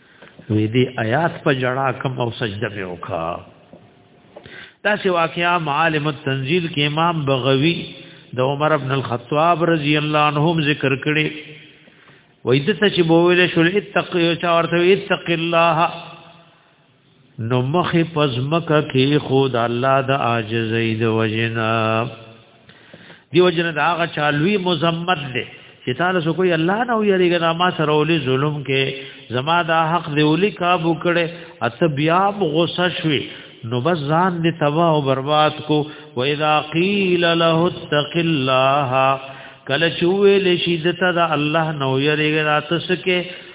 وی دی آیات په جړا کم او سجده مې وکا دا سی واقعا معالم التنزیل کې امام بغوی د عمر ابن الخطاب رضی الله عنه ذکر کړي وای د ته چې بوله شول اتق یو چا ورته اتق الله نو مخ پزمک کې خود الله د عاجزۍ د وجنا دی وجنا دا هغه چالوی مزمت دی چې تعالی سو کوئی الله نه ویریږي نه ما سره ولې ظلم کې زما دا حق دی ولې کابو کړي اته بیا غوسه شوي نو بس ځان دې تباہ او برباد کو و اذا قيل له اتق الله کله چې ویل شي دته دا الله نو یریږي راتسکه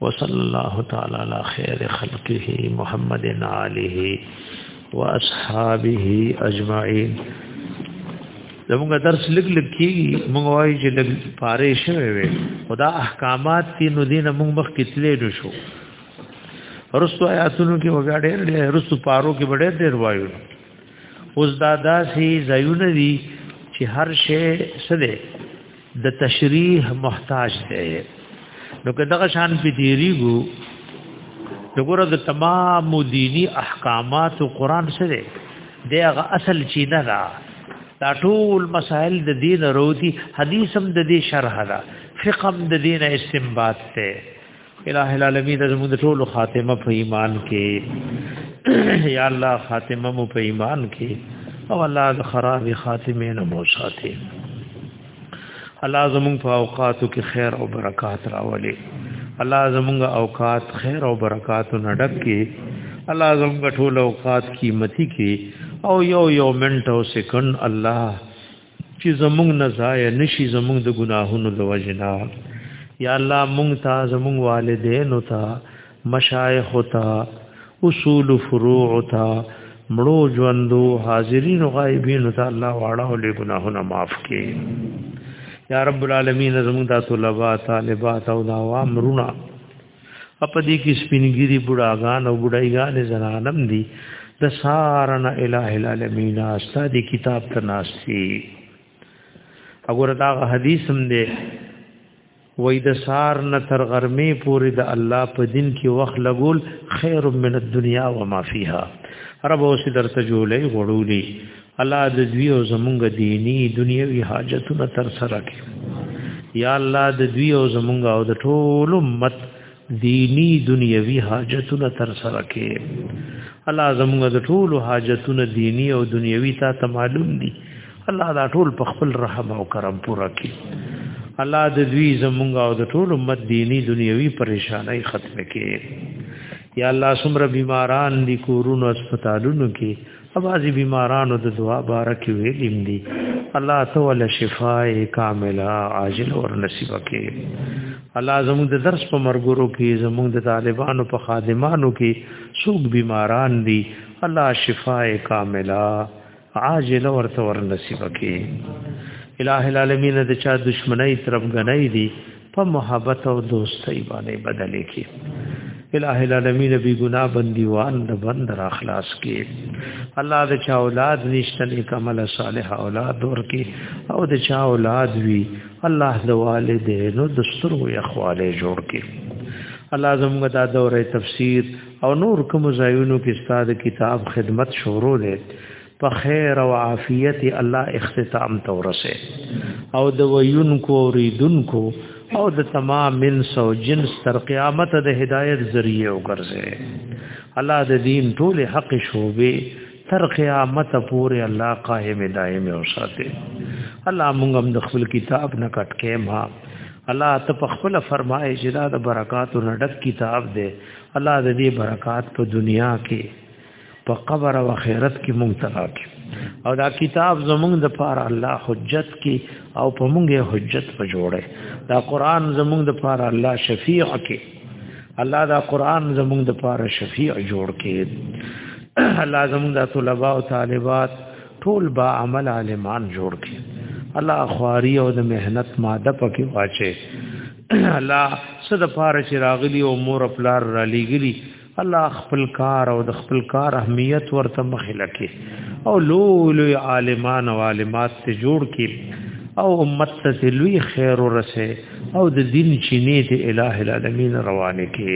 وصلى الله تعالى على خير خلقه محمد عليه واصحابه اجمعين زموږ درس لګ لګ کی موږ وایي چې لګ پاره شوی وي خدا احکامات تی نو دینه موږ مخ کتلې نو شو رستو آیاتونو کې وګړ ډېر رستو پارو کې وړې ډېر وایو اوس دا داسې زایونه دي چې هر شی سده د تشریح محتاج دی نو که دغه شان په دیری ګو دغه د تمام دینی احکامات او قران سره دغه اصل چی نه دا دا ټول مسائل د دین وروتی حدیثم د دې شرح دا فقم د دین استنباط ته الہ العالمین د موږ ټول خاتمه په ایمان کې یا الله خاتمه مو په ایمان کې او الله د خراب خاتمه نه مو ساتي الله زموږ په اوقاتو کې خیر او برکات راولي الله زموږ اوقات خیر او برکات نه ډک کې الله زموږ ټول اوقات قیمتي کې او یو یو منټ او سکند الله چې زمونږ نه ضایع نشي زمونږ د ګناهونو د وجنا یا الله مونږ ته زمونږ والدین او ته مشایخ او ته اصول فروع او ته مړو ژوندو حاضرین او غایبین او ته الله واړه او له ګناهونو معاف کړي یا رب العالمین زمونږ د طلبه طالبات او د عوام رونه په دې کې سپینګيري بډاګان او بډایګان زنانم دي د سارن الہ العالمین استاد کتاب ته ناشتي وګوره دا حدیث هم دی وای د سار نه تر غرمې پورې د الله په دین کې وخت لګول خیر من الدنیا و ما فیها رب اوس درته جوړې غړولې الله د دوی او زمونږ دینی دنیوي حاجتونه تر سره کړي یا الله د دوی او زمونږ او د ټول امت دینی دنیوي حاجتونه تر سره کړي الله زمونږ د ټول حاجتونه دینی او دنیوي تا ته معلوم دي الله دا ټول په خپل رحم او کرم پوره کړي الله د دوی زمونږ او د ټول امت دینی دنیوي پریشانای ختم کړي یا الله سمره بیماران دي کورونو هسپتالونو کې بعضی بیمارانو د دعا بارک ویلیم دي الله تعالی شفای کامله عاجل ور نصیب کړي الله زموږ د درس په مرګورو کې زموږ د طالبانو په خادمانو کې څوک بیماران دي الله شفای کامله عاجل ور تور نصیب کړي الہ العالمین د چا دشمنی طرف غنۍ دي په محبت او دوستۍ باندې بدلې کی الہ العالمین بی گناہ بندیوان د بند را خلاص کی الله د چا اولاد نشته نیک عمل صالح اولاد ورکی او د چا اولاد وی الله د والدینو د سترو اخواله جوړ کی الله زموږ دا دوره تفسیر او نور کوم ځایونو کې استاد کتاب خدمت شروع لري په خیر او عافیت الله اختتام ته ورسه او د وینکو ریدونکو او د تمام من سو جنس تر قیامت د هدایت ذریعہ وګرځي الله د دین ټول حق شوبې تر قیامت پورې الله قائم دائم او ساتي الله موږ هم د خپل کتاب نه کټ کې ما الله ته په خپل فرمایي چې دا د برکاتو نه ډک کتاب دی الله د دې برکات په دنیا کې په قبر او آخرت کې مونږ ته راکړي او دا کتاب زمونږ د پاره الله حجت کې او په مونږ حجت په جوړه دا قران زمونږ د پاره الله شفیع کې الله دا قران زمونږ د پاره شفیع جوړ کې الله زمونږ د طلباء او طالبات ټول با عمل عالمان جوړ کې الله خواري او د مهنت ماده پکې واچي الله صد پاره چې راغلي او مور خپل را لېګلي الله خپل کار او د خپل کار اهمیت ورته مخله کې او لولو عالمان او عالمات ته جوړ کې او امت ته لوی خیر ورسه او د دین چینه ته الٰه العالمین روانه کې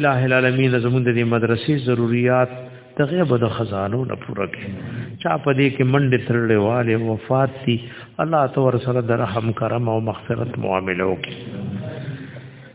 الٰه العالمین زموږ د مدرسې ضرورت دغه به د خزانو نه پوره کې چا په دې کې منډه ترړې والے وفات دي الله تو ور سره د رحم کرم او مغفرت معاملو کې